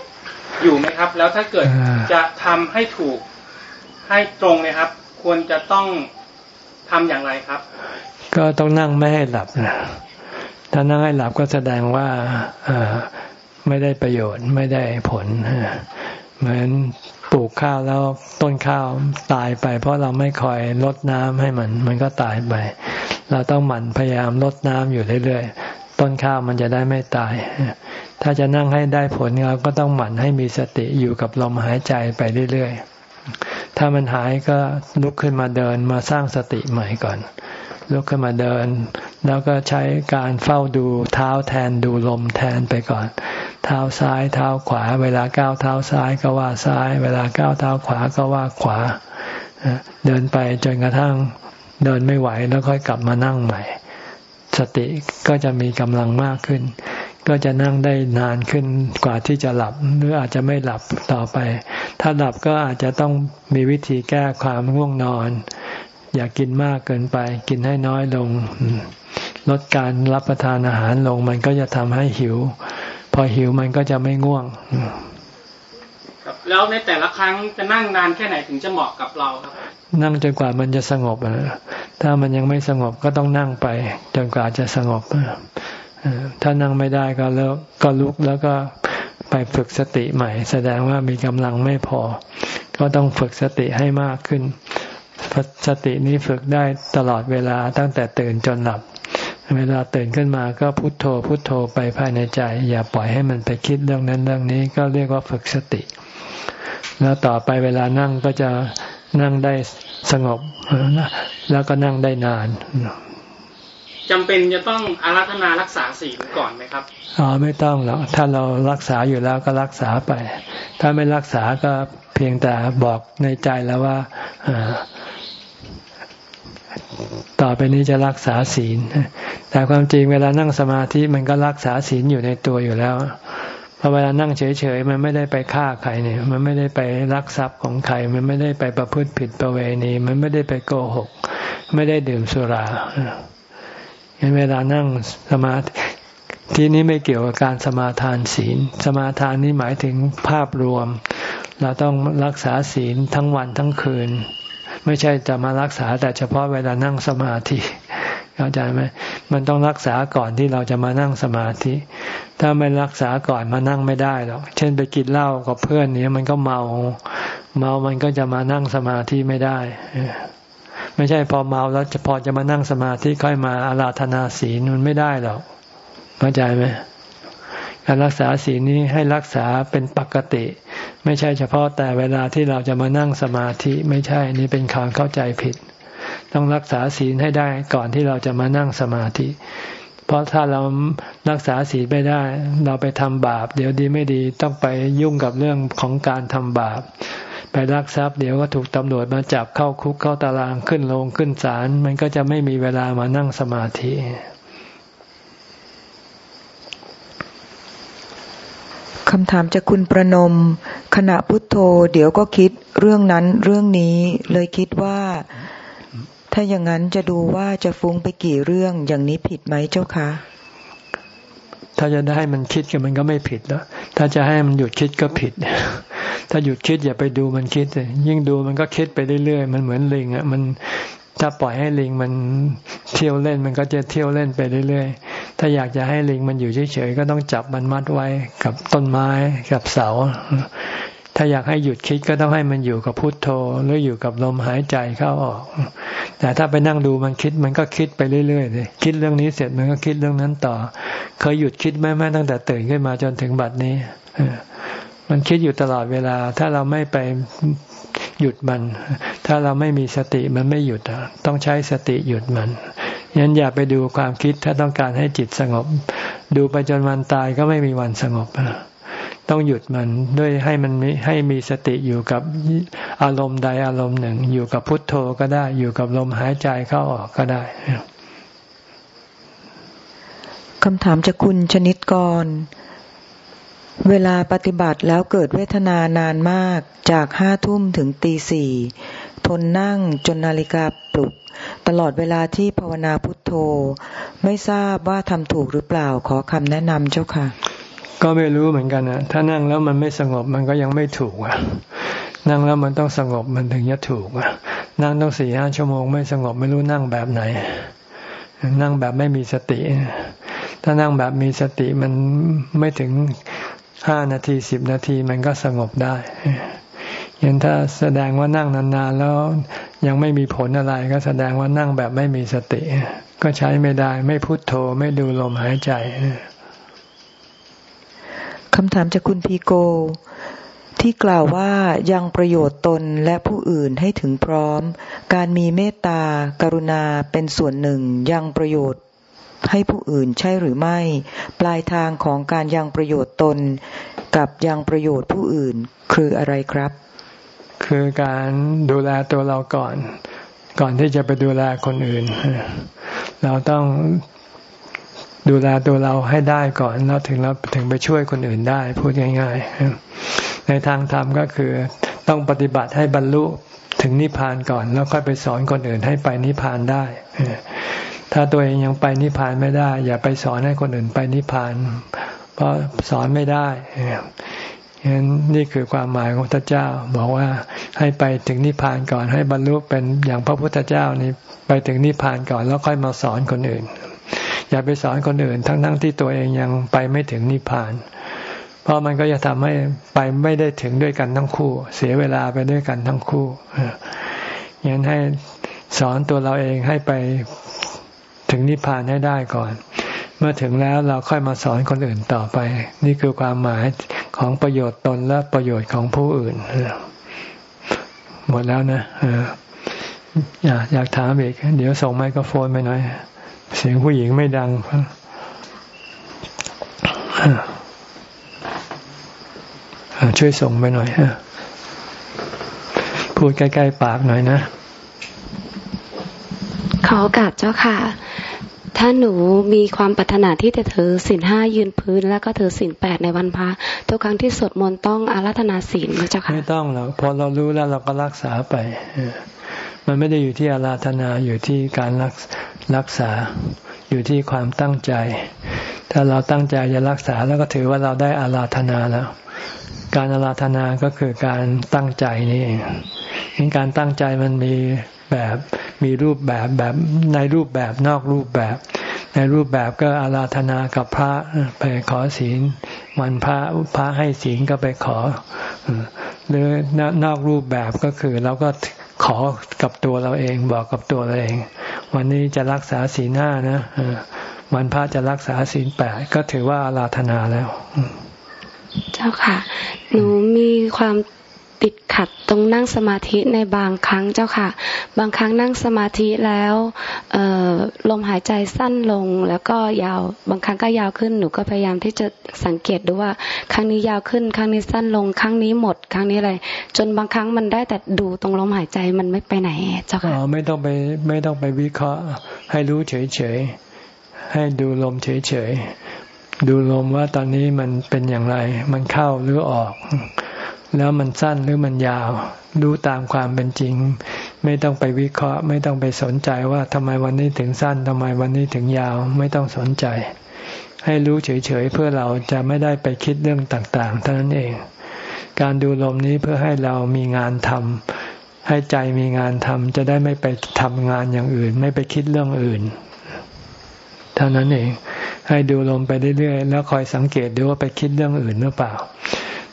อยู่ไหมครับ แล้วถ้าเกิดจะทำให้ถูกให้ตรงนะครับ ควรจะต้องทำอย่างไรครับ ก็ต้องนั่งไม่ให้หลับนะถ้านั่งให้หลับก็แสดงว่า ไม่ได้ประโยชน์ไม่ได้ผลเหมือนปลูกข้าวแล้วต้นข้าวตายไป เพราะเราไม่คอยลดน้ำให้มัน มันก็ตายไป เราต้องหมั่นพยายามลดน้ำอยู่เรื่อยๆ ต้นข้าวมันจะได้ไม่ตาย ถ้าจะนั่งให้ได้ผลเราก็ต้องหมั่นให้มีสติอยู่กับลมหายใจไปเรื่อยๆ ถ้ามันหายก็ลุกขึ้นมาเดินมาสร้างสติใหม่ก่อน ลุกขึ้นมาเดิน แล้วก็ใช้การเฝ้าดูเท้าแทนดูลมแทนไปก่อน เท้าซ้ายเท้าขวา เวลาก้าวเท้าซ้ายก็ว่าซ้าย เวลาก้าวเท้าขวาก็ว่าขวา เดินไปจนกระทั่งเดินไม่ไหวแล้วค่อยกลับมานั่งใหม่ สติก็จะมีกำลังมากขึ้น ก็จะนั่งได้นานขึ้นกว่าที่จะหลับหรืออาจจะไม่หลับต่อไป ถ้าหลับก็อาจจะต้องมีวิธีแก้ความง่วงนอน อย่ากกินมากเกินไป กินให้น้อยลงลดการรับประทานอาหารลงมันก็จะทำให้หิว อหิวมันก็จะไม่ง่วงแล้วในแต่ละครั้งจะนั่งนานแค่ไหนถึงจะเหมาะกับเราครับ นั่งจนกว่ามันจะสงบถ้ามันยังไม่สงบก็ต้องนั่งไป จนกว่าจะสงบถ้านั่งไม่ได้ก็แล้วก็ลุกแล้วก็ไปฝึกสติใหม่ แสดงว่ามีกำลังไม่พอ ก็ต้องฝึกสติให้มากขึ้นสตินี้ฝึกได้ตลอดเวลาตั้งแต่ตื่นจนหลับ เวลาตื่นขึ้นมาก็พุโทโธพุโทโธไปภายในใจ อย่าปล่อยให้มันไปคิดเรื่องนั้นเรื่องนี้ก็เรียกว่าฝึกสติ แล้วต่อไปเวลานั่งก็จะนั่งได้สงบ แล้วก็นั่งได้นานจำเป็นจะต้องอารัธนารักษาศีลก่อนไหมครับอ๋อไม่ต้องหรอกถ้าเรารักษาอยู่แล้วก็รักษาไป ถ้าไม่รักษาก็เพียงแต่บอกในใจแล้วว่า ต่อไปนี้จะรักษาศีล แต่ความจริงเวลานั่งสมาธิมันก็รักษาศีลอยู่ในตัวอยู่แล้วพอเวลานั่งเฉยๆมันไม่ได้ไปฆ่าใครเนี่ย มันไม่ได้ไปรักทรัพย์ของใคร มันไม่ได้ไปประพฤติผิดประเวณี มันไม่ได้ไปโกหก ไม่ได้ดื่มสุรางั้นเวลานั่งสมาธิที่นี้ไม่เกี่ยวกับการสมาทานศีล สมาทานนี้หมายถึงภาพรวม เราต้องรักษาศีลทั้งวันทั้งคืน ไม่ใช่จะมารักษาแต่เฉพาะเวลานั่งสมาธิเข้าใจไหมมันต้องรักษาก่อนที่เราจะมานั่งสมาธิ ถ้าไม่รักษาก่อนมานั่งไม่ได้หรอกเช่นไปกินเหล้ากับเพื่อนเนี้ยมันก็เมา เมามันก็จะมานั่งสมาธิไม่ได้ไม่ใช่พอเมาแล้วจะพอจะมานั่งสมาธิค่อยมาอาราธนาศีลมันไม่ได้หรอกเข้าใจไหม การรักษาศีลนี้ให้รักษาเป็นปกติ ไม่ใช่เฉพาะแต่เวลาที่เราจะมานั่งสมาธิไม่ใช่นี่เป็นความเข้าใจผิด ต้องรักษาศีลให้ได้ก่อนที่เราจะมานั่งสมาธิ เพราะถ้าเรารักษาศีลไม่ได้ เราไปทำบาป เดี๋ยวดีไม่ดีต้องไปยุ่งกับเรื่องของการทำบาป ไปรักทรัพย์เดี๋ยวก็ถูกตำรวจมาจับเข้าคุกเข้าตารางขึ้นลงขึ้นศาลมันก็จะไม่มีเวลามานั่งสมาธิ คำถามจากคุณประนม ขณะพุทโธ เดี๋ยวก็คิดเรื่องนั้นเรื่องนี้เลยคิดว่า ถ้าอย่างนั้นจะดูว่าจะฟุ้งไปกี่เรื่องอย่างนี้ผิดไหมเจ้าคะ ถ้าจะได้มันคิดก็มันก็ไม่ผิดแล้ว ถ้าจะให้มันหยุดคิดก็ผิด ถ้าหยุดคิดอย่าไปดูมันคิดเลยยิ่งดูมันก็คิดไปเรื่อยๆ มันเหมือนลิงอะ มัน ถ้าปล่อยให้ลิงมันเที่ยวเล่นมันก็จะเที่ยวเล่นไปเรื่อยๆ ถ้าอยากจะให้ลิงมันอยู่เฉยๆก็ต้องจับมันมัดไว้กับต้นไม้กับเสา ถ้าอยากให้หยุดคิดก็ต้องให้มันอยู่กับพุทโธหรืออยู่กับลมหายใจเข้าออก แต่ถ้าไปนั่งดูมันคิดมันก็คิดไปเรื่อยๆเลยคิดเรื่องนี้เสร็จมันก็คิดเรื่องนั้นต่อ เคยหยุดคิดไหมแม้ตั้งแต่ตื่นขึ้นมาจนถึงบัดนี้มันคิดอยู่ตลอดเวลา ถ้าเราไม่ไป หยุดมัน ถ้าเราไม่มีสติมันไม่หยุด ต้องใช้สติหยุดมันยันอย่าไปดูความคิดถ้าต้องการให้จิตสงบ ดูไปจนวันตายก็ไม่มีวันสงบต้องหยุดมันด้วยให้มันมีให้มีสติอยู่กับอารมณ์ใดอารมณ์หนึ่ง อยู่กับพุทโธก็ได้ อยู่กับลมหายใจเข้าออกก็ได้คำถามจากคุณชนิดกร เวลาปฏิบัติแล้วเกิดเวทนานานมากจากห้าทุ่มถึงตีสี่ทนนั่งจนนาฬิกาปลุก ตลอดเวลาที่ภาวนาพุทโธ ไม่ทราบว่าทำถูกหรือเปล่าขอคำแนะนำเจ้าค่ะ ก็ไม่รู้เหมือนกันนะถ้านั่งแล้วมันไม่สงบมันก็ยังไม่ถูกอะนั่งแล้วมันต้องสงบมันถึงจะถูกอะนั่งต้องสี่ห้าชั่วโมงไม่สงบไม่รู้นั่งแบบไหน นั่งแบบไม่มีสติ ถ้านั่งแบบมีสติมันไม่ถึง ห้านาทีสิบนาทีมันก็สงบได้ยันถ้าแสดงว่านั่งนานๆแล้วยังไม่มีผลอะไรก็แสดงว่านั่งแบบไม่มีสติ ก็ใช้ไม่ได้ ไม่พุโทโธไม่ดูลมหายใจคำถามจากคุณพีโก ที่กล่าวว่ายังประโยชน์ตนและผู้อื่นให้ถึงพร้อม การมีเมตตากรุณาเป็นส่วนหนึ่งยังประโยชน์ ให้ผู้อื่นใช่หรือไม่ ปลายทางของการยังประโยชน์ตน กับยังประโยชน์ผู้อื่นคืออะไรครับ คือการดูแลตัวเราก่อน ก่อนที่จะไปดูแลคนอื่น เราต้องดูแลตัวเราให้ได้ก่อนแล้วถึงเราถึงไปช่วยคนอื่นได้ พูดง่ายๆ ในทางธรรมก็คือต้องปฏิบัติให้บรรลุถึงนิพพานก่อน แล้วค่อยไปสอนคนอื่นให้ไปนิพพานได้ ถ้าตัวเองยังไปนิพพานไม่ได้ อย่าไปสอนให้คนอื่นไปนิพพาน เพราะสอนไม่ได้ฉะนั้นนี่คือความหมายของพระเจ้า บอกว่าให้ไปถึงนิพพานก่อน ให้บรรลุเป็นอย่างพระพุทธเจ้านี่ไปถึงนิพพานก่อนแล้วค่อยมาสอนคนอื่น อย่าไปสอนคนอื่น ทั้งๆทที่ตัวเองยังไปไม่ถึงนิพพาน เพราะมันก็จะทำให้ไปไม่ได้ถึงด้วยกันทั้งคู่ เสียเวลาไปด้วยกันทั้งคู่ย่างนั้นให้สอนตัวเราเองให้ไป ถึงนิพพานให้ได้ก่อน เมื่อถึงแล้วเราค่อยมาสอนคนอื่นต่อไป นี่คือความหมายของประโยชน์ตนและประโยชน์ของผู้อื่นหมดแล้วนะอยากอยากถามอีก เดี๋ยวส่งไมโครโฟนไปหน่อย เสียงผู้หญิงไม่ดังช่วยส่งไปหน่อยพูดใกล้ ๆ ปากหน่อยนะ ขอโอกาสเจ้าค่ะ ถ้าหนูมีความปรารถนาที่จะถือศีลห้ายืนพื้น แล้วก็ถือศีลแปดในวันพระทุกครั้งที่สวดมนต์ต้องอาราธนาศีลไหมเจ้าค่ะไม่ต้องหรอกพอเรารู้แล้วเราก็รักษาไปมันไม่ได้อยู่ที่อาราธนาอยู่ที่การรักรักษาอยู่ที่ความตั้งใจ ถ้าเราตั้งใจจะรักษาแล้วก็ถือว่าเราได้อาราธนาแล้ว การอาราธนาก็คือการตั้งใจนี่เองการตั้งใจมันมี แบบมีรูปแบบแบบในรูปแบบนอกรูปแบบ ในรูปแบบก็อาราธนากับพระไปขอศีลวันพระพระให้ศีลก็ไปขอ หรือนอกรูปแบบก็คือเราก็ขอกับตัวเราเองบอกกับตัวเราเอง วันนี้จะรักษาศีลห้านะวันพระจะรักษาศีลแปดก็ถือว่าอาราธนาแล้ว เจ้าค่ะ หนูมีความ ติดขัดตรงนั่งสมาธิในบางครั้งเจ้าค่ะ บางครั้งนั่งสมาธิแล้วลมหายใจสั้นลงแล้วก็ยาว บางครั้งก็ยาวขึ้นหนูก็พยายามที่จะสังเกตดูว่าครั้งนี้ยาวขึ้นครั้งนี้สั้นลงครั้งนี้หมด ครั้งนี้อะไรจนบางครั้งมันได้แต่ดูตรงลมหายใจมันไม่ไปไหนเจ้าค่ะอ๋อไม่ต้องไปไม่ต้องไปวิเคราะห์ ให้รู้เฉยๆให้ดูลมเฉยๆดูลมว่าตอนนี้มันเป็นอย่างไร มันเข้าหรือออก แล้วมันสั้นหรือมันยาว ดูตามความเป็นจริง ไม่ต้องไปวิเคราะห์ ไม่ต้องไปสนใจว่าทำไมวันนี้ถึงสั้นทำไมวันนี้ถึงยาว ไม่ต้องสนใจ ให้รู้เฉยๆเพื่อเราจะไม่ได้ไปคิดเรื่องต่างๆเท่านั้นเอง การดูลมนี้เพื่อให้เรามีงานทำให้ใจมีงานทำจะได้ไม่ไปทำงานอย่างอื่น ไม่ไปคิดเรื่องอื่น เท่านั้นเอง ให้ดูลมไปเรื่อยๆแล้วคอยสังเกตดูว่าไปคิดเรื่องอื่นหรือเปล่า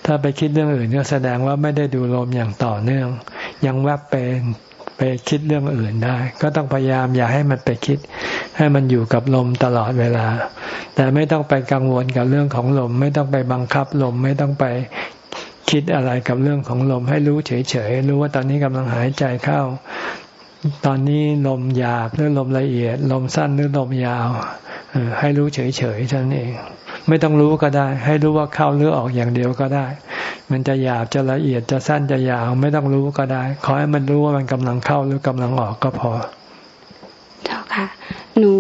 ถ้าไปคิดเรื่องอื่นก็แสดงว่าไม่ได้ดูลมอย่างต่อเนื่อง ยังแวบไปไปคิดเรื่องอื่นได้ ก็ต้องพยายามอย่าให้มันไปคิด ให้มันอยู่กับลมตลอดเวลา แต่ไม่ต้องไปกังวลกับเรื่องของลม ไม่ต้องไปบังคับลม ไม่ต้องไปคิดอะไรกับเรื่องของลม ให้รู้เฉยๆรู้ว่าตอนนี้กำลังหายใจเข้า ตอนนี้ลมหยาบหรือลมละเอียด ลมสั้นหรือลมยาวให้รู้เฉยๆท่านเอง ไม่ต้องรู้ก็ได้ ให้รู้ว่าเข้าหรือออกอย่างเดียวก็ได้ มันจะหยาบจะละเอียดจะสั้นจะยาว ไม่ต้องรู้ก็ได้ ขอให้มันรู้ว่ามันกำลังเข้าหรือกำลังออกก็พอเจ้าค่ะ หนู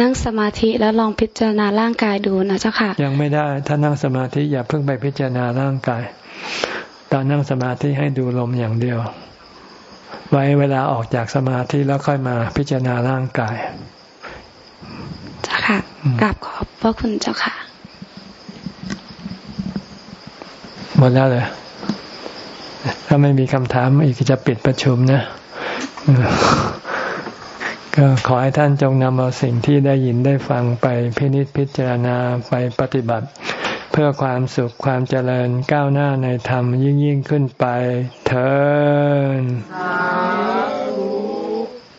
นั่งสมาธิแล้วลองพิจารณาร่างกายดูนะเจ้าค่ะ ยังไม่ได้ถ้านั่งสมาธิอย่าเพิ่งไปพิจารณาร่างกาย ตอนนั่งสมาธิให้ดูลมอย่างเดียว ไว้เวลาออกจากสมาธิแล้วค่อยมาพิจารณาร่างกาย เจ้าค่ะกราบขอบพระคุณเจ้าค่ะห มดแล้วเลยถ้าไม่มีคำถามอีกจะปิดประชุมนะ ก็ขอให้ท่านจงนำเอาสิ่งที่ได้ยินได้ฟังไปพินิจพิจารณาไปปฏิบัติ เพื่อความสุขความเจริญก้าวหน้าในธรรมยิ่งยิ่งขึ้นไปเถิด